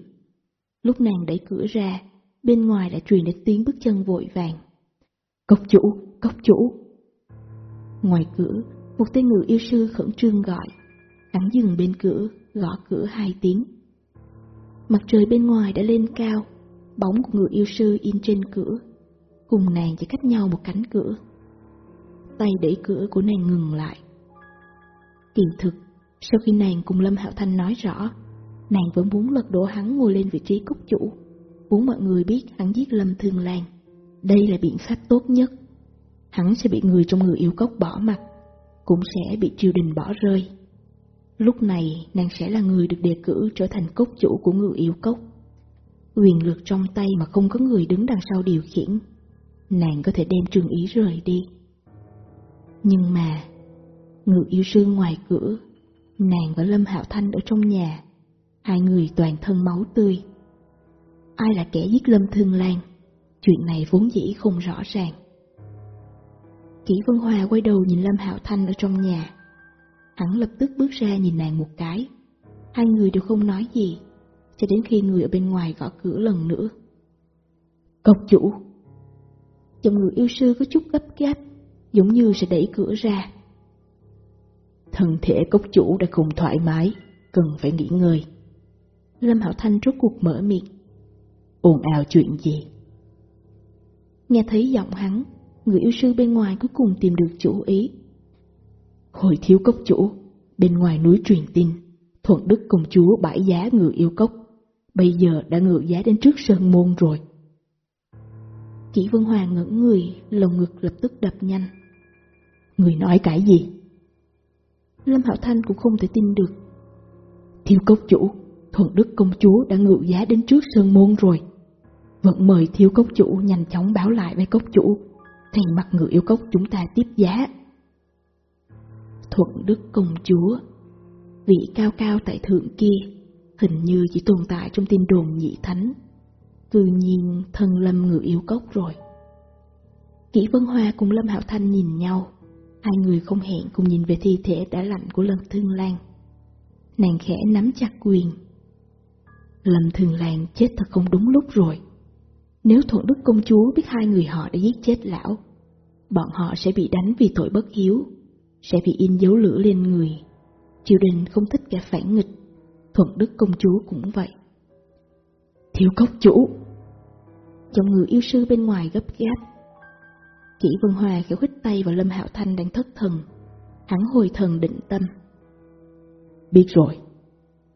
Lúc nàng đẩy cửa ra, bên ngoài đã truyền đến tiếng bước chân vội vàng. Cốc chủ, cốc chủ. Ngoài cửa, một tên người yêu sư khẩn trương gọi. Hắn dừng bên cửa, gõ cửa hai tiếng. Mặt trời bên ngoài đã lên cao, bóng của người yêu sư in trên cửa, cùng nàng chỉ cách nhau một cánh cửa. Tay đẩy cửa của nàng ngừng lại. Kỳ thực, sau khi nàng cùng Lâm Hạo Thanh nói rõ, nàng vẫn muốn lật đổ hắn ngồi lên vị trí cốc chủ, muốn mọi người biết hắn giết Lâm Thương Lan. Đây là biện pháp tốt nhất. Hắn sẽ bị người trong người yêu cốc bỏ mặt, cũng sẽ bị triều đình bỏ rơi. Lúc này nàng sẽ là người được đề cử trở thành cốc chủ của người yêu cốc. Quyền lực trong tay mà không có người đứng đằng sau điều khiển, nàng có thể đem trường ý rời đi. Nhưng mà, ngự yêu sư ngoài cửa, nàng và Lâm Hạo Thanh ở trong nhà, hai người toàn thân máu tươi. Ai là kẻ giết Lâm Thương Lan? Chuyện này vốn dĩ không rõ ràng. Kỷ Vân Hòa quay đầu nhìn Lâm Hạo Thanh ở trong nhà. Hắn lập tức bước ra nhìn nàng một cái. Hai người đều không nói gì, cho đến khi người ở bên ngoài gõ cửa lần nữa. Cốc chủ! Chồng người yêu sư có chút gấp gáp, giống như sẽ đẩy cửa ra. Thân thể cốc chủ đã không thoải mái, cần phải nghỉ ngơi. Lâm Hạo Thanh rốt cuộc mở miệng. Ồn ào chuyện gì? Nghe thấy giọng hắn, người yêu sư bên ngoài cuối cùng tìm được chủ ý. Hồi thiếu cốc chủ, Bên ngoài núi truyền tin, Thuận Đức công chúa bãi giá ngựa yêu cốc, bây giờ đã ngựa giá đến trước sơn môn rồi. Kỷ Vân Hoàng ngẩn người, lồng ngực lập tức đập nhanh. Người nói cái gì? Lâm Hạo Thanh cũng không thể tin được. Thiếu cốc chủ, Thuận Đức công chúa đã ngự giá đến trước sơn môn rồi. Vẫn mời thiếu cốc chủ nhanh chóng báo lại với cốc chủ, thay mặt ngự yêu cốc chúng ta tiếp giá. Thuận Đức công chúa, vị cao cao tại thượng kia, hình như chỉ tồn tại trong tin đồn nhị thánh. Cư nhiên thân lâm ngự yêu cốc rồi. Kỷ Vân Hoa cùng Lâm Hạo Thanh nhìn nhau, hai người không hẹn cùng nhìn về thi thể đã lạnh của Lâm Thương Lan. Nàng khẽ nắm chặt quyền. Lâm thường Lan chết thật không đúng lúc rồi. Nếu Thuận Đức Công Chúa biết hai người họ đã giết chết lão, bọn họ sẽ bị đánh vì tội bất hiếu, sẽ bị in dấu lửa lên người. Triều đình không thích kẻ phản nghịch, Thuận Đức Công Chúa cũng vậy. Thiếu cốc chủ! Trong người yêu sư bên ngoài gấp gáp. Kỷ Vân Hòa kéo khích tay vào Lâm Hạo Thanh đang thất thần. Hắn hồi thần định tâm. Biết rồi,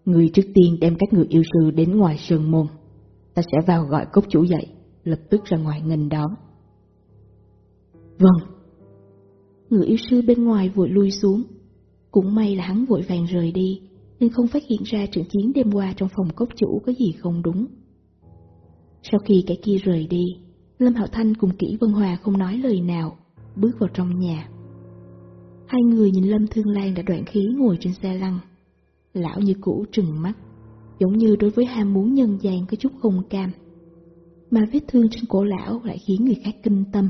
người trước tiên đem các người yêu sư đến ngoài sơn môn. Ta sẽ vào gọi cốc chủ dậy, lập tức ra ngoài nghênh đón. Vâng. Người yêu sư bên ngoài vội lui xuống. Cũng may là hắn vội vàng rời đi, nên không phát hiện ra trận chiến đêm qua trong phòng cốc chủ có gì không đúng. Sau khi kẻ kia rời đi, Lâm Hạo Thanh cùng Kỷ Vân Hòa không nói lời nào, bước vào trong nhà. Hai người nhìn Lâm Thương Lan đã đoạn khí ngồi trên xe lăn. Lão như cũ trừng mắt, giống như đối với ham muốn nhân gian có chút không cam. Mà vết thương trên cổ lão lại khiến người khác kinh tâm.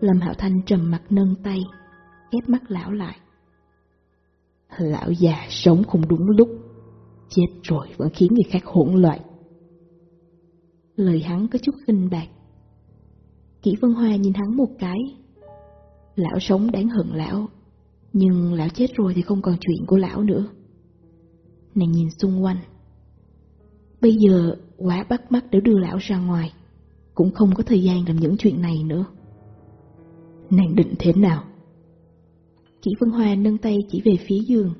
Lâm Hạo Thanh trầm mặt nâng tay, ép mắt lão lại. Lão già sống không đúng lúc, chết rồi vẫn khiến người khác hỗn loạn. Lời hắn có chút khinh bạc. Kỷ Vân Hoa nhìn hắn một cái. Lão sống đáng hận lão, nhưng lão chết rồi thì không còn chuyện của lão nữa. Nàng nhìn xung quanh. Bây giờ quá bắt mắt để đưa lão ra ngoài, cũng không có thời gian làm những chuyện này nữa. Nàng định thế nào? Kỷ Vân Hoa nâng tay chỉ về phía giường.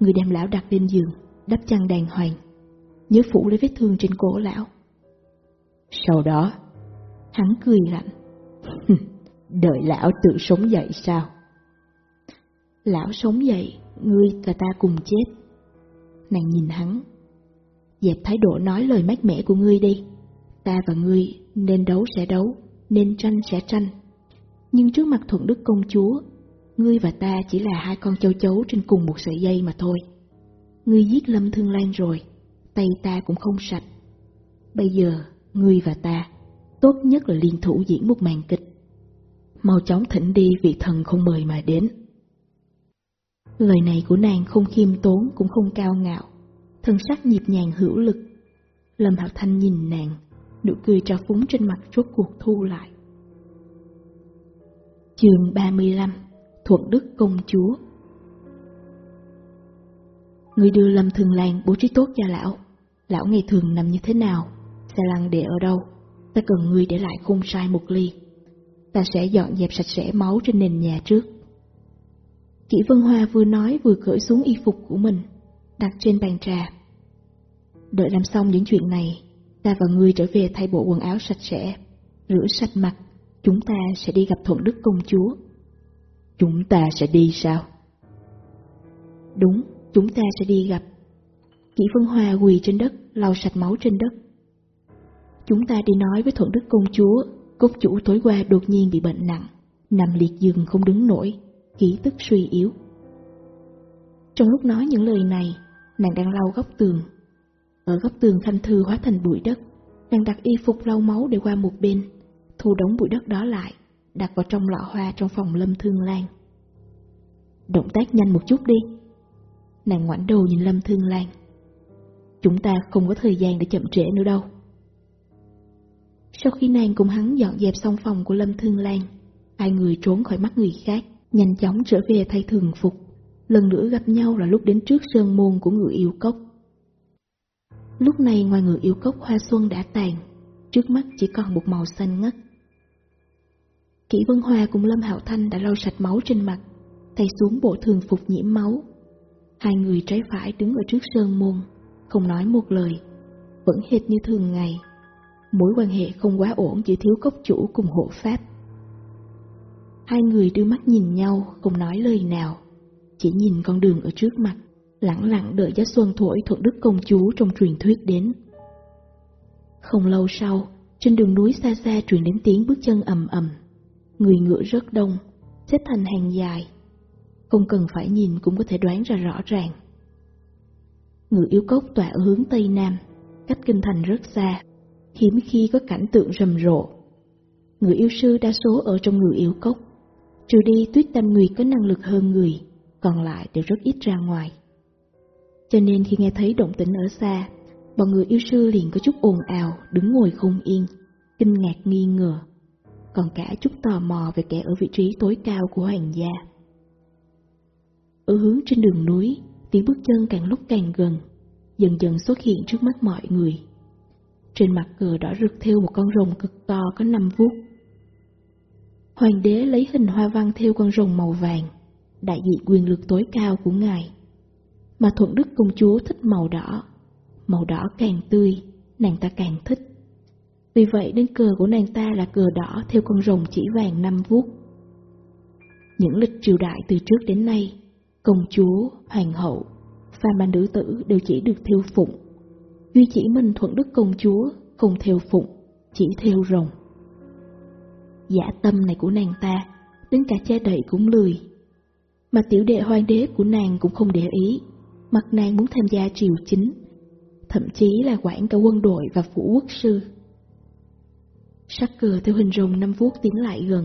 Người đem lão đặt lên giường, đắp chăn đàng hoàng, nhớ phủ lấy vết thương trên cổ lão. Sau đó, hắn cười lạnh. Đợi lão tự sống dậy sao? Lão sống dậy, ngươi và ta cùng chết. Nàng nhìn hắn. Dẹp thái độ nói lời mát mẻ của ngươi đi. Ta và ngươi nên đấu sẽ đấu, nên tranh sẽ tranh. Nhưng trước mặt thuận đức công chúa, ngươi và ta chỉ là hai con châu chấu trên cùng một sợi dây mà thôi. Ngươi giết Lâm Thương Lan rồi, tay ta cũng không sạch. Bây giờ, ngươi và ta, tốt nhất là liên thủ diễn một màn kịch. Mau chóng thỉnh đi vị thần không mời mà đến. Lời này của nàng không khiêm tốn cũng không cao ngạo, thân sắc nhịp nhàng hữu lực. Lâm Hạo Thanh nhìn nàng, nụ cười trào phúng trên mặt rốt cuộc thu lại. Chương 35 Thuận Đức Công Chúa. Người đưa Lâm Thường Lan bố trí tốt cho lão. Lão ngày thường nằm như thế nào? Xe lăn để ở đâu? Ta cần người để lại khung sai một ly. Ta sẽ dọn dẹp sạch sẽ máu trên nền nhà trước. Kỷ Vân Hoa vừa nói vừa cởi xuống y phục của mình Đặt trên bàn trà Đợi làm xong những chuyện này Ta và ngươi trở về thay bộ quần áo sạch sẽ Rửa sạch mặt Chúng ta sẽ đi gặp Thuận Đức Công Chúa Chúng ta sẽ đi sao? Đúng, chúng ta sẽ đi gặp. Kỷ Vân Hoa quỳ trên đất, lau sạch máu trên đất. Chúng ta đi nói với Thuận Đức Công Chúa, cốt chủ tối qua đột nhiên bị bệnh nặng, nằm liệt giường không đứng nổi, khí tức suy yếu. Trong lúc nói những lời này, nàng đang lau góc tường. Ở góc tường khanh thư hóa thành bụi đất, nàng đặt y phục lau máu để qua một bên, thu đống bụi đất đó lại, đặt vào trong lọ hoa trong phòng Lâm Thương Lan. Động tác nhanh một chút đi. Nàng ngoảnh đầu nhìn Lâm Thương Lan. Chúng ta không có thời gian để chậm trễ nữa đâu. Sau khi nàng cùng hắn dọn dẹp xong phòng của Lâm Thương Lan, hai người trốn khỏi mắt người khác, nhanh chóng trở về thay thường phục. Lần nữa gặp nhau là lúc đến trước sơn môn của người yêu cốc. Lúc này ngoài người yêu cốc hoa xuân đã tàn, trước mắt chỉ còn một màu xanh ngắt. Kỷ Vân Hoa cùng Lâm Hạo Thanh đã lau sạch máu trên mặt, tay xuống bộ thường phục nhiễm máu. Hai người trái phải đứng ở trước sơn môn, không nói một lời, vẫn hệt như thường ngày. Mối quan hệ không quá ổn giữa thiếu cốc chủ cùng hộ pháp. Hai người đưa mắt nhìn nhau, không nói lời nào, chỉ nhìn con đường ở trước mặt, lặng lặng đợi giá xuân thổi thuận đức công chúa trong truyền thuyết đến. Không lâu sau, trên đường núi xa xa truyền đến tiếng bước chân ầm ầm, người ngựa rất đông, xếp thành hàng dài. Không cần phải nhìn cũng có thể đoán ra rõ ràng. Ngựa yếu cốc tọa ở hướng Tây Nam, cách kinh thành rất xa, hiếm khi có cảnh tượng rầm rộ. Người yêu sư đa số ở trong người yếu cốc, trừ đi tuyết Tâm nguyệt có năng lực hơn người, còn lại đều rất ít ra ngoài. Cho nên khi nghe thấy động tĩnh ở xa, bọn người yêu sư liền có chút ồn ào, đứng ngồi không yên, kinh ngạc nghi ngờ, còn cả chút tò mò về kẻ ở vị trí tối cao của hoàng gia. Ở hướng trên đường núi, tiếng bước chân càng lúc càng gần, dần dần xuất hiện trước mắt mọi người. Trên mặt cờ đỏ rực theo một con rồng cực to có năm vuốt. Hoàng đế lấy hình hoa văn theo con rồng màu vàng, đại diện quyền lực tối cao của ngài. Mà thuận đức công chúa thích màu đỏ, màu đỏ càng tươi, nàng ta càng thích. Vì vậy đến cờ của nàng ta là cờ đỏ theo con rồng chỉ vàng năm vuốt. Những lịch triều đại từ trước đến nay, công chúa, hoàng hậu, pha ban nữ tử đều chỉ được theo phụng. Duy chỉ mình thuận đức công chúa không theo phụng, chỉ theo rồng. Giả tâm này của nàng ta, đến cả che đậy cũng lười. Mà tiểu đệ hoàng đế của nàng cũng không để ý, mặt nàng muốn tham gia triều chính, thậm chí là quản cả quân đội và phủ quốc sư. Sắc cờ theo hình rồng năm vuốt tiến lại gần.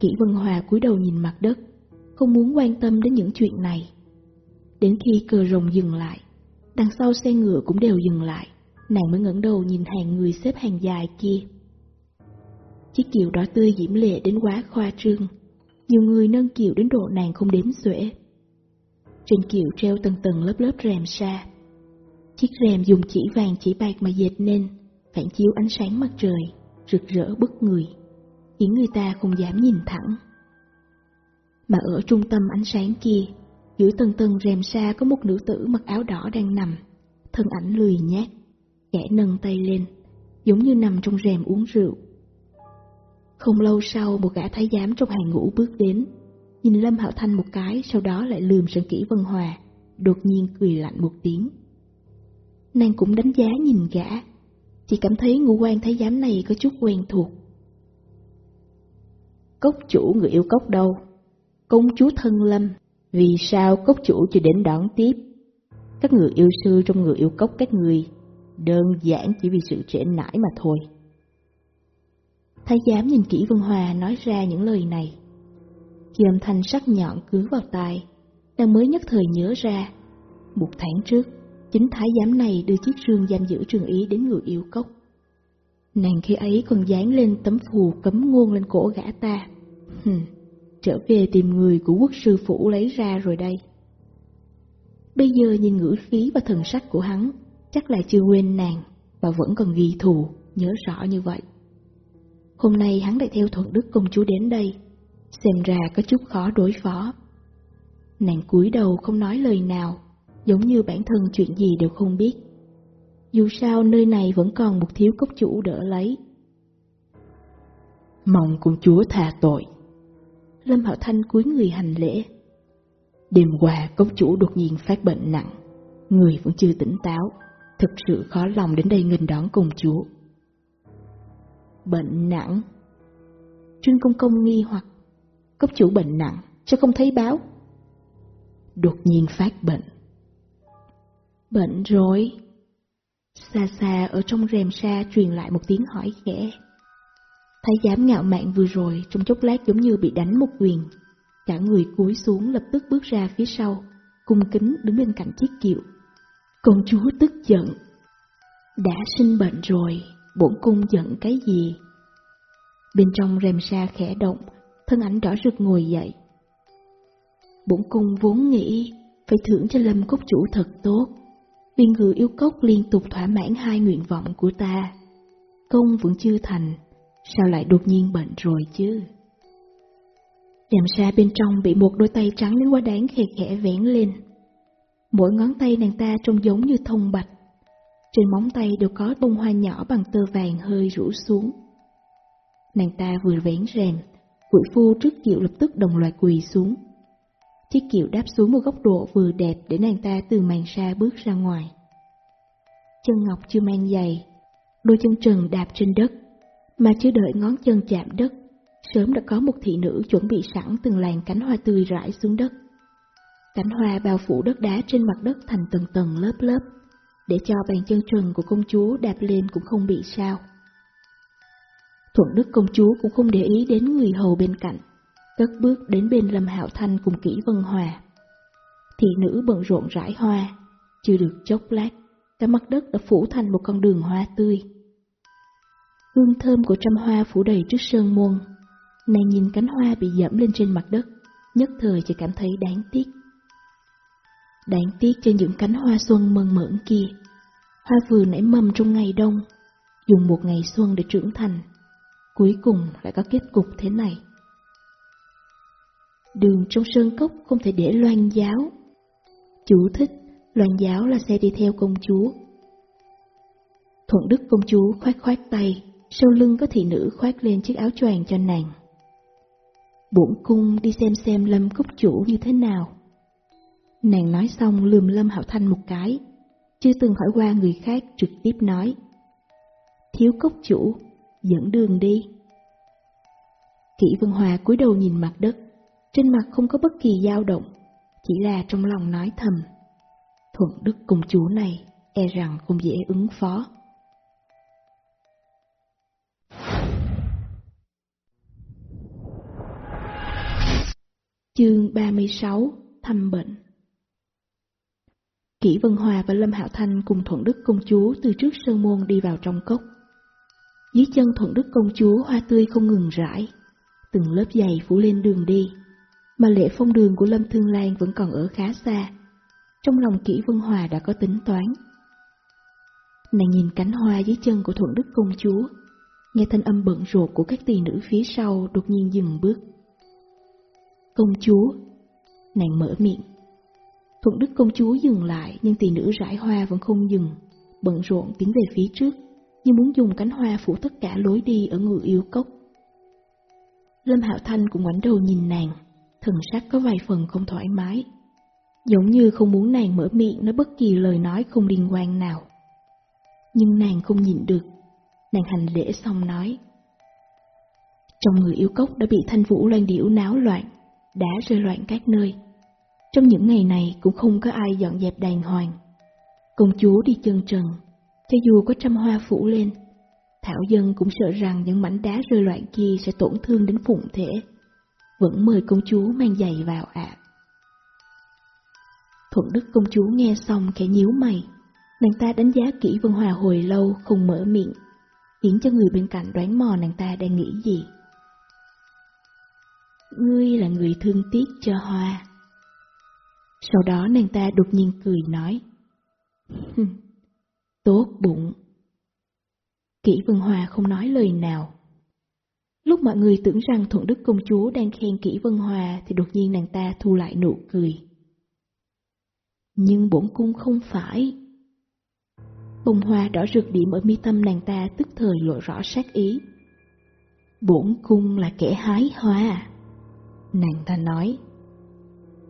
Kỷ Vân Hòa cúi đầu nhìn mặt đất, không muốn quan tâm đến những chuyện này. Đến khi cờ rồng dừng lại, đằng sau xe ngựa cũng đều dừng lại, nàng mới ngẩng đầu nhìn hàng người xếp hàng dài kia. Chiếc kiệu đỏ tươi diễm lệ đến quá khoa trương, nhiều người nâng kiệu đến độ nàng không đếm xuể. Trên kiệu treo tầng tầng lớp lớp rèm sa. Chiếc rèm dùng chỉ vàng chỉ bạc mà dệt nên, phản chiếu ánh sáng mặt trời, rực rỡ bức người, khiến người ta không dám nhìn thẳng. Mà ở trung tâm ánh sáng kia, giữa tầng tầng rèm sa có một nữ tử mặc áo đỏ đang nằm, thân ảnh lười nhác, kẻ nâng tay lên, giống như nằm trong rèm uống rượu. Không lâu sau một gã thái giám trong hàng ngũ bước đến, nhìn Lâm Hạo Thanh một cái, sau đó lại lườm sang kỹ Vân Hòa, đột nhiên cười lạnh một tiếng. Nàng cũng đánh giá nhìn gã, chỉ cảm thấy ngũ quan thái giám này có chút quen thuộc. Cốc chủ người yêu cốc đâu? Công chúa thân lâm, vì sao cốc chủ chưa đến đón tiếp? Các người yêu sư trong người yêu cốc các người, đơn giản chỉ vì sự trễ nải mà thôi. Thái giám nhìn kỹ Vân Hòa nói ra những lời này. Khi âm thanh sắc nhọn cứ vào tai, đang mới nhất thời nhớ ra. Một tháng trước, chính thái giám này đưa chiếc rương giam giữ trường ý đến người yêu cốc. Nàng khi ấy còn dán lên tấm phù cấm ngôn lên cổ gã ta. Hừm, trở về tìm người của quốc sư phủ lấy ra rồi đây. Bây giờ nhìn ngữ khí và thần sắc của hắn, chắc là chưa quên nàng, và vẫn còn ghi thù, nhớ rõ như vậy. Hôm nay hắn lại theo thuận đức công chúa đến đây, xem ra có chút khó đối phó. Nàng cúi đầu không nói lời nào, giống như bản thân chuyện gì đều không biết. Dù sao nơi này vẫn còn một thiếu cốc chủ đỡ lấy. Mong công chúa tha tội. Lâm Hạo Thanh cúi người hành lễ. Đêm qua cốc chủ đột nhiên phát bệnh nặng, người vẫn chưa tỉnh táo, thực sự khó lòng đến đây nghênh đón công chúa. Bệnh nặng? Trương Công Công nghi hoặc, cốc chủ bệnh nặng, sao không thấy báo? Đột nhiên phát bệnh. Bệnh rồi. Xa xa ở trong rèm xa truyền lại một tiếng hỏi khẽ. Thái giám ngạo mạn vừa rồi trong chốc lát giống như bị đánh một quyền. Cả người cúi xuống lập tức bước ra phía sau, cung kính đứng bên cạnh chiếc kiệu. Công chúa tức giận. Đã sinh bệnh rồi, bổn cung giận cái gì? Bên trong rèm sa khẽ động, thân ảnh đỏ rực ngồi dậy. Bổn cung vốn nghĩ phải thưởng cho Lâm Cốc Chủ thật tốt, vì ngự yêu cốc liên tục thỏa mãn hai nguyện vọng của ta. Công vẫn chưa thành, sao lại đột nhiên bệnh rồi chứ? Rèm sa bên trong bị một đôi tay trắng đến quá đáng khẽ khẽ vén lên. Mỗi ngón tay nàng ta trông giống như thông bạch. Trên móng tay đều có bông hoa nhỏ bằng tơ vàng hơi rủ xuống. Nàng ta vừa vén rèm, quỷ phu trước kiệu lập tức đồng loạt quỳ xuống. Chiếc kiệu đáp xuống một góc độ vừa đẹp để nàng ta từ màn xa bước ra ngoài. Chân ngọc chưa mang giày, đôi chân trần đạp trên đất, mà chưa đợi ngón chân chạm đất, sớm đã có một thị nữ chuẩn bị sẵn từng làn cánh hoa tươi rải xuống đất. Cánh hoa bao phủ đất đá trên mặt đất thành từng tầng lớp lớp, để cho bàn chân trần của công chúa đạp lên cũng không bị sao. Thuận Đức công chúa cũng không để ý đến người hầu bên cạnh, cất bước đến bên Lâm Hạo Thanh cùng Kỷ Vân Hòa. Thị nữ bận rộn rải hoa, chưa được chốc lát, cả mặt đất đã phủ thành một con đường hoa tươi. Hương thơm của trăm hoa phủ đầy trước sơn môn, nàng nhìn cánh hoa bị dẫm lên trên mặt đất, nhất thời chỉ cảm thấy đáng tiếc. Đáng tiếc cho những cánh hoa xuân mơn mởn kia, hoa vừa nảy mầm trong ngày đông, dùng một ngày xuân để trưởng thành, cuối cùng lại có kết cục thế này. Đường trong sơn cốc không thể để loan giáo. chủ thích, loan giáo là xe đi theo công chúa. Thuận Đức công chúa khoát khoát tay, sau lưng có thị nữ khoát lên chiếc áo choàng cho nàng. Bổn cung đi xem xem Lâm Cốc chủ như thế nào. Nàng nói xong lườm Lâm Hạo Thanh một cái, chưa từng hỏi qua người khác trực tiếp nói. Thiếu cốc chủ, dẫn đường đi. Kỷ Vân Hòa cúi đầu nhìn mặt đất, trên mặt không có bất kỳ dao động, chỉ là trong lòng nói thầm. Thuận đức công chúa này e rằng không dễ ứng phó. Chương 36 Thăm bệnh Kỷ Vân Hòa và Lâm Hạo Thanh cùng Thuận Đức Công Chúa từ trước sơn môn đi vào trong cốc. Dưới chân Thuận Đức Công Chúa hoa tươi không ngừng rải, từng lớp dày phủ lên đường đi, mà lễ phong đường của Lâm Thương Lan vẫn còn ở khá xa. Trong lòng Kỷ Vân Hòa đã có tính toán. Nàng nhìn cánh hoa dưới chân của Thuận Đức Công Chúa, nghe thanh âm bận rộn của các tỳ nữ phía sau đột nhiên dừng bước. Công chúa, nàng mở miệng. Thuận Đức công chúa dừng lại nhưng tỷ nữ rải hoa vẫn không dừng, bận rộn tiến về phía trước, như muốn dùng cánh hoa phủ tất cả lối đi ở người yêu cốc. Lâm Hạo Thanh cũng ngoảnh đầu nhìn nàng, thần sắc có vài phần không thoải mái, giống như không muốn nàng mở miệng nói bất kỳ lời nói không liên quan nào. Nhưng nàng không nhịn được, nàng hành lễ xong nói. Trong người yêu cốc đã bị thanh vũ loan điểu náo loạn, đã rơi loạn các nơi. Trong những ngày này cũng không có ai dọn dẹp đàng hoàng. Công chúa đi chân trần, cho dù có trăm hoa phủ lên, Thảo dân cũng sợ rằng những mảnh đá rơi loạn kia sẽ tổn thương đến phụng thể. Vẫn mời công chúa mang giày vào ạ. Thuận Đức công chúa nghe xong khẽ nhíu mày, nàng ta đánh giá kỹ Vân Hòa hồi lâu không mở miệng, khiến cho người bên cạnh đoán mò nàng ta đang nghĩ gì. Ngươi là người thương tiếc cho Hoa. Sau đó nàng ta đột nhiên cười nói. Tốt bụng. Kỷ Vân Hòa không nói lời nào. Lúc mọi người tưởng rằng Thuận Đức Công Chúa đang khen Kỷ Vân Hòa thì đột nhiên nàng ta thu lại nụ cười. Nhưng bổn cung không phải. Bông hoa đỏ rực điểm ở mi tâm nàng ta tức thời lộ rõ sát ý. Bổn cung là kẻ hái hoa. Nàng ta nói,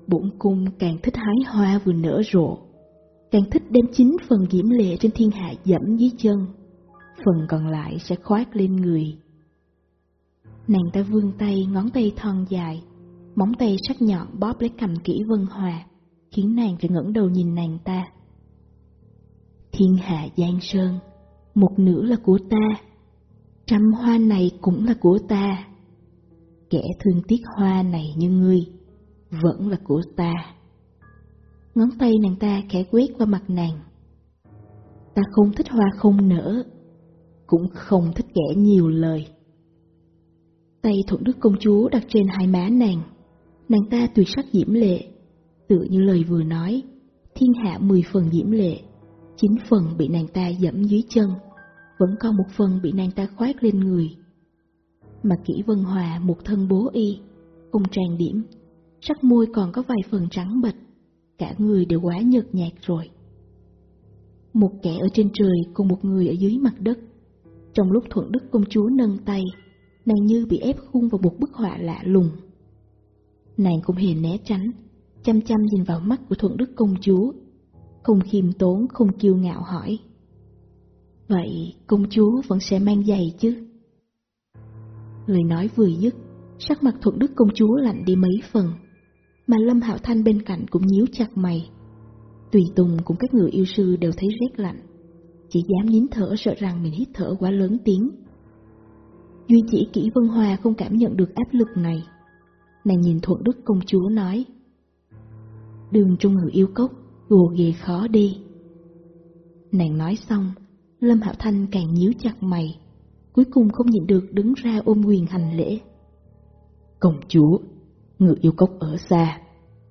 bổn cung càng thích hái hoa vừa nở rộ, càng thích đem chính phần diễm lệ trên thiên hạ dẫm dưới chân, phần còn lại sẽ khoác lên người. Nàng ta vươn tay, ngón tay thon dài, móng tay sắc nhọn bóp lấy cầm kỹ Vân Hòa, khiến nàng phải ngẩng đầu nhìn nàng ta. Thiên hạ Giang Sơn, một nửa là của ta, trăm hoa này cũng là của ta kẻ thương tiếc hoa này như ngươi, vẫn là của ta. Ngón tay nàng ta khẽ quét qua mặt nàng. Ta không thích hoa không nở, cũng không thích kẻ nhiều lời. Tay thuận đức công chúa đặt trên hai má nàng, nàng ta tuyệt sắc diễm lệ, tựa như lời vừa nói, thiên hạ mười phần diễm lệ, chín phần bị nàng ta dẫm dưới chân, vẫn còn một phần bị nàng ta khoác lên người mà kỹ Vân Hòa một thân bố y, không trang điểm, sắc môi còn có vài phần trắng bệch, cả người đều quá nhợt nhạt rồi. Một kẻ ở trên trời cùng một người ở dưới mặt đất. Trong lúc Thuận Đức công chúa nâng tay, nàng như bị ép khung vào một bức họa lạ lùng. Nàng cũng hề né tránh, chăm chăm nhìn vào mắt của Thuận Đức công chúa, không khiêm tốn, không kiêu ngạo hỏi. Vậy công chúa vẫn sẽ mang giày chứ? Lời nói vừa dứt, sắc mặt Thuận Đức công chúa lạnh đi mấy phần, mà Lâm Hạo Thanh bên cạnh cũng nhíu chặt mày. Tùy Tùng cùng các người yêu sư đều thấy rét lạnh, chỉ dám nín thở sợ rằng mình hít thở quá lớn tiếng. Duy chỉ kỹ Vân Hòa không cảm nhận được áp lực này. Nàng nhìn Thuận Đức công chúa nói, Đường trong người yêu cốc, gồ ghề khó đi. Nàng nói xong, Lâm Hạo Thanh càng nhíu chặt mày, cuối cùng không nhịn được đứng ra ôm quyền hành lễ. Công chúa, người yêu cốc ở xa,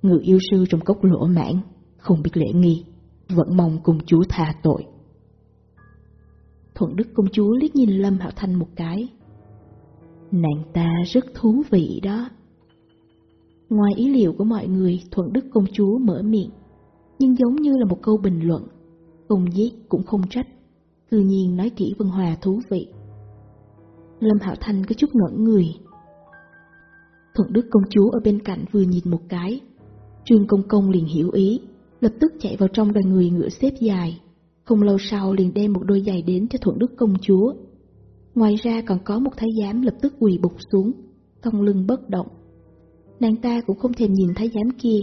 người yêu sư trong cốc lỗ mãn, không biết lễ nghi, vẫn mong công chúa tha tội. Thuận Đức công chúa liếc nhìn Lâm Hạo Thanh một cái. Nàng ta rất thú vị đó. Ngoài ý liệu của mọi người, Thuận Đức công chúa mở miệng, nhưng giống như là một câu bình luận, không giết cũng không trách, tự nhiên nói kỹ Vân Hòa thú vị. Lâm Hạo Thanh có chút ngẩn người. Thuận Đức công chúa ở bên cạnh vừa nhìn một cái, Trương Công Công liền hiểu ý, lập tức chạy vào trong đoàn người ngựa xếp dài. Không lâu sau liền đem một đôi giày đến cho Thuận Đức công chúa. Ngoài ra còn có một thái giám lập tức quỳ bục xuống, cong lưng bất động. Nàng ta cũng không thèm nhìn thái giám kia,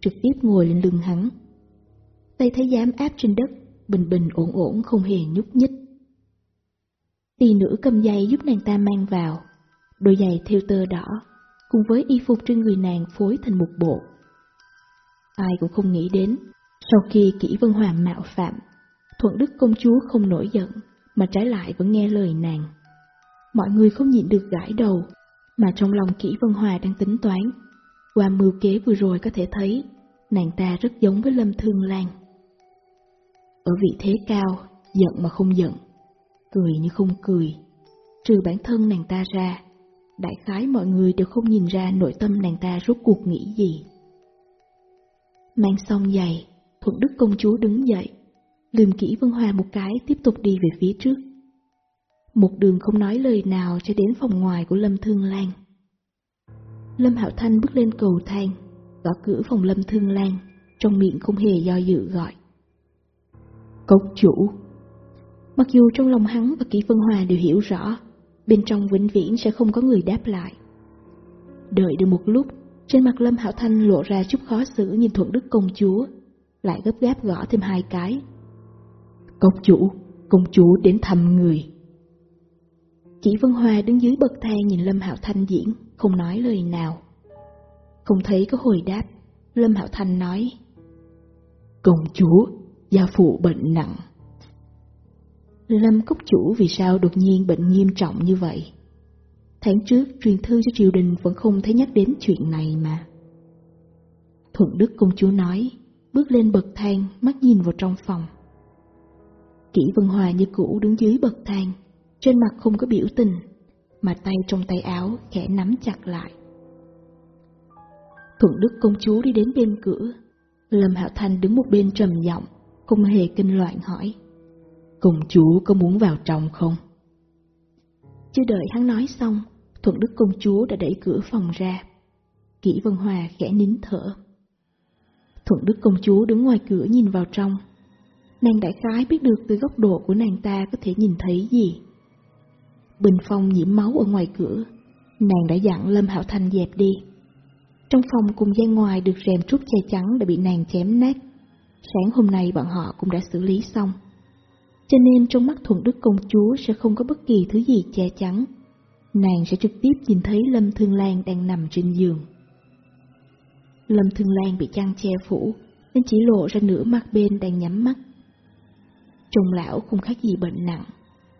trực tiếp ngồi lên lưng hắn. Tay thái giám áp trên đất, bình bình ổn ổn không hề nhúc nhích. Tỳ nữ cầm giày giúp nàng ta mang vào, đôi giày theo tơ đỏ, cùng với y phục trên người nàng phối thành một bộ. Ai cũng không nghĩ đến, sau khi kỹ vân hòa mạo phạm, thuận đức công chúa không nổi giận, mà trái lại vẫn nghe lời nàng. Mọi người không nhịn được gãi đầu, mà trong lòng kỹ vân hòa đang tính toán. Qua mưu kế vừa rồi có thể thấy, nàng ta rất giống với Lâm Thương Lan. Ở vị thế cao, giận mà không giận, cười như không cười. Trừ bản thân nàng ta ra, đại khái mọi người đều không nhìn ra nội tâm nàng ta rốt cuộc nghĩ gì. Mang xong giày, Thuận Đức công chúa đứng dậy, lườm kỹ Vân Hòa một cái tiếp tục đi về phía trước. Một đường không nói lời nào cho đến phòng ngoài của Lâm Thương Lan. Lâm Hạo Thanh bước lên cầu thang, gõ cửa phòng Lâm Thương Lan, trong miệng không hề do dự gọi. công chủ Mặc dù trong lòng hắn và Kỷ Vân Hòa đều hiểu rõ, bên trong vĩnh viễn sẽ không có người đáp lại. Đợi được một lúc, trên mặt Lâm Hạo Thanh lộ ra chút khó xử nhìn Thuận Đức công chúa, lại gấp gáp gõ thêm hai cái. công chủ, công chúa đến thăm người. Chỉ Vân hoa đứng dưới bậc thang nhìn Lâm Hạo Thanh diễn, không nói lời nào. Không thấy có hồi đáp, Lâm Hạo Thanh nói. Công chúa, gia phụ bệnh nặng. Lâm Cốc Chủ vì sao đột nhiên bệnh nghiêm trọng như vậy? Tháng trước truyền thư cho triều đình vẫn không thấy nhắc đến chuyện này mà. Thuận Đức công chúa nói, bước lên bậc thang, mắt nhìn vào trong phòng. Kỷ Vân Hòa như cũ đứng dưới bậc thang, trên mặt không có biểu tình, mà tay trong tay áo khẽ nắm chặt lại. Thuận Đức công chúa đi đến bên cửa, Lâm Hạo Thanh đứng một bên trầm giọng, không hề kinh loạn hỏi. Công chúa có muốn vào trong không? Chưa đợi hắn nói xong, Thuận Đức công chúa đã đẩy cửa phòng ra. Kỷ Vân Hòa khẽ nín thở. Thuận Đức công chúa đứng ngoài cửa nhìn vào trong. Nàng đại khái biết được từ góc độ của nàng ta có thể nhìn thấy gì. Bình phong nhiễm máu ở ngoài cửa, nàng đã dặn Lâm Hạo Thanh dẹp đi. Trong phòng cùng gian ngoài được rèm trúc che chắn đã bị nàng chém nát. Sáng hôm nay bọn họ cũng đã xử lý xong. Cho nên trong mắt Thuận Đức công chúa sẽ không có bất kỳ thứ gì che chắn. Nàng sẽ trực tiếp nhìn thấy Lâm Thương Lan đang nằm trên giường. Lâm Thương Lan bị chăn che phủ, nên chỉ lộ ra nửa mặt bên đang nhắm mắt. Trông lão không khác gì bệnh nặng,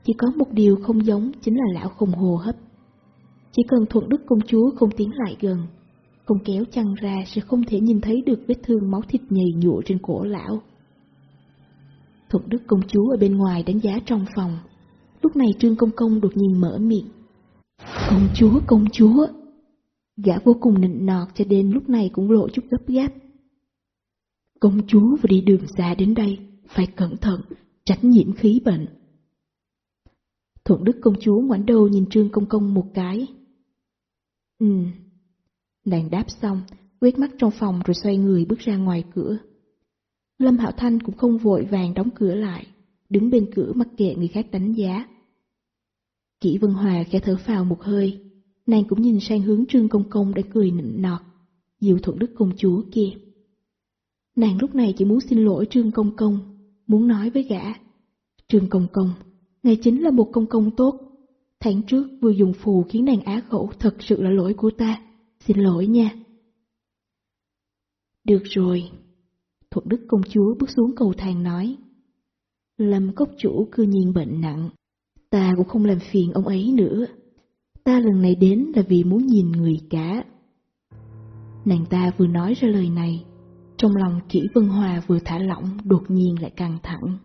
chỉ có một điều không giống chính là lão không hô hấp. Chỉ cần Thuận Đức công chúa không tiến lại gần, không kéo chăn ra sẽ không thể nhìn thấy được vết thương máu thịt nhầy nhụa trên cổ lão. Thuận Đức công chúa ở bên ngoài đánh giá trong phòng. Lúc này Trương Công Công đột nhiên mở miệng. Công chúa, công chúa! Gã vô cùng nịnh nọt cho đến lúc này cũng lộ chút gấp gáp. Công chúa vừa đi đường xa đến đây, phải cẩn thận, tránh nhiễm khí bệnh. Thuận Đức công chúa ngoảnh đầu nhìn Trương Công Công một cái. Ừ. Nàng đáp xong, quét mắt trong phòng rồi xoay người bước ra ngoài cửa. Lâm Hạo Thanh cũng không vội vàng đóng cửa lại, đứng bên cửa mặc kệ người khác đánh giá. Kỷ Vân Hòa khẽ thở phào một hơi, nàng cũng nhìn sang hướng Trương Công Công đã cười nịnh nọt, dịu thuận đức công chúa kia. Nàng lúc này chỉ muốn xin lỗi Trương Công Công, muốn nói với gã. Trương Công Công, ngài chính là một công công tốt. Tháng trước vừa dùng phù khiến nàng á khẩu thật sự là lỗi của ta. Xin lỗi nha. Được rồi. Thuận Đức công chúa bước xuống cầu thang nói. Lâm cốc chủ cư nhiên bệnh nặng. Ta cũng không làm phiền ông ấy nữa. Ta lần này đến là vì muốn nhìn người cả. Nàng ta vừa nói ra lời này, trong lòng kỹ Vân Hòa vừa thả lỏng đột nhiên lại căng thẳng.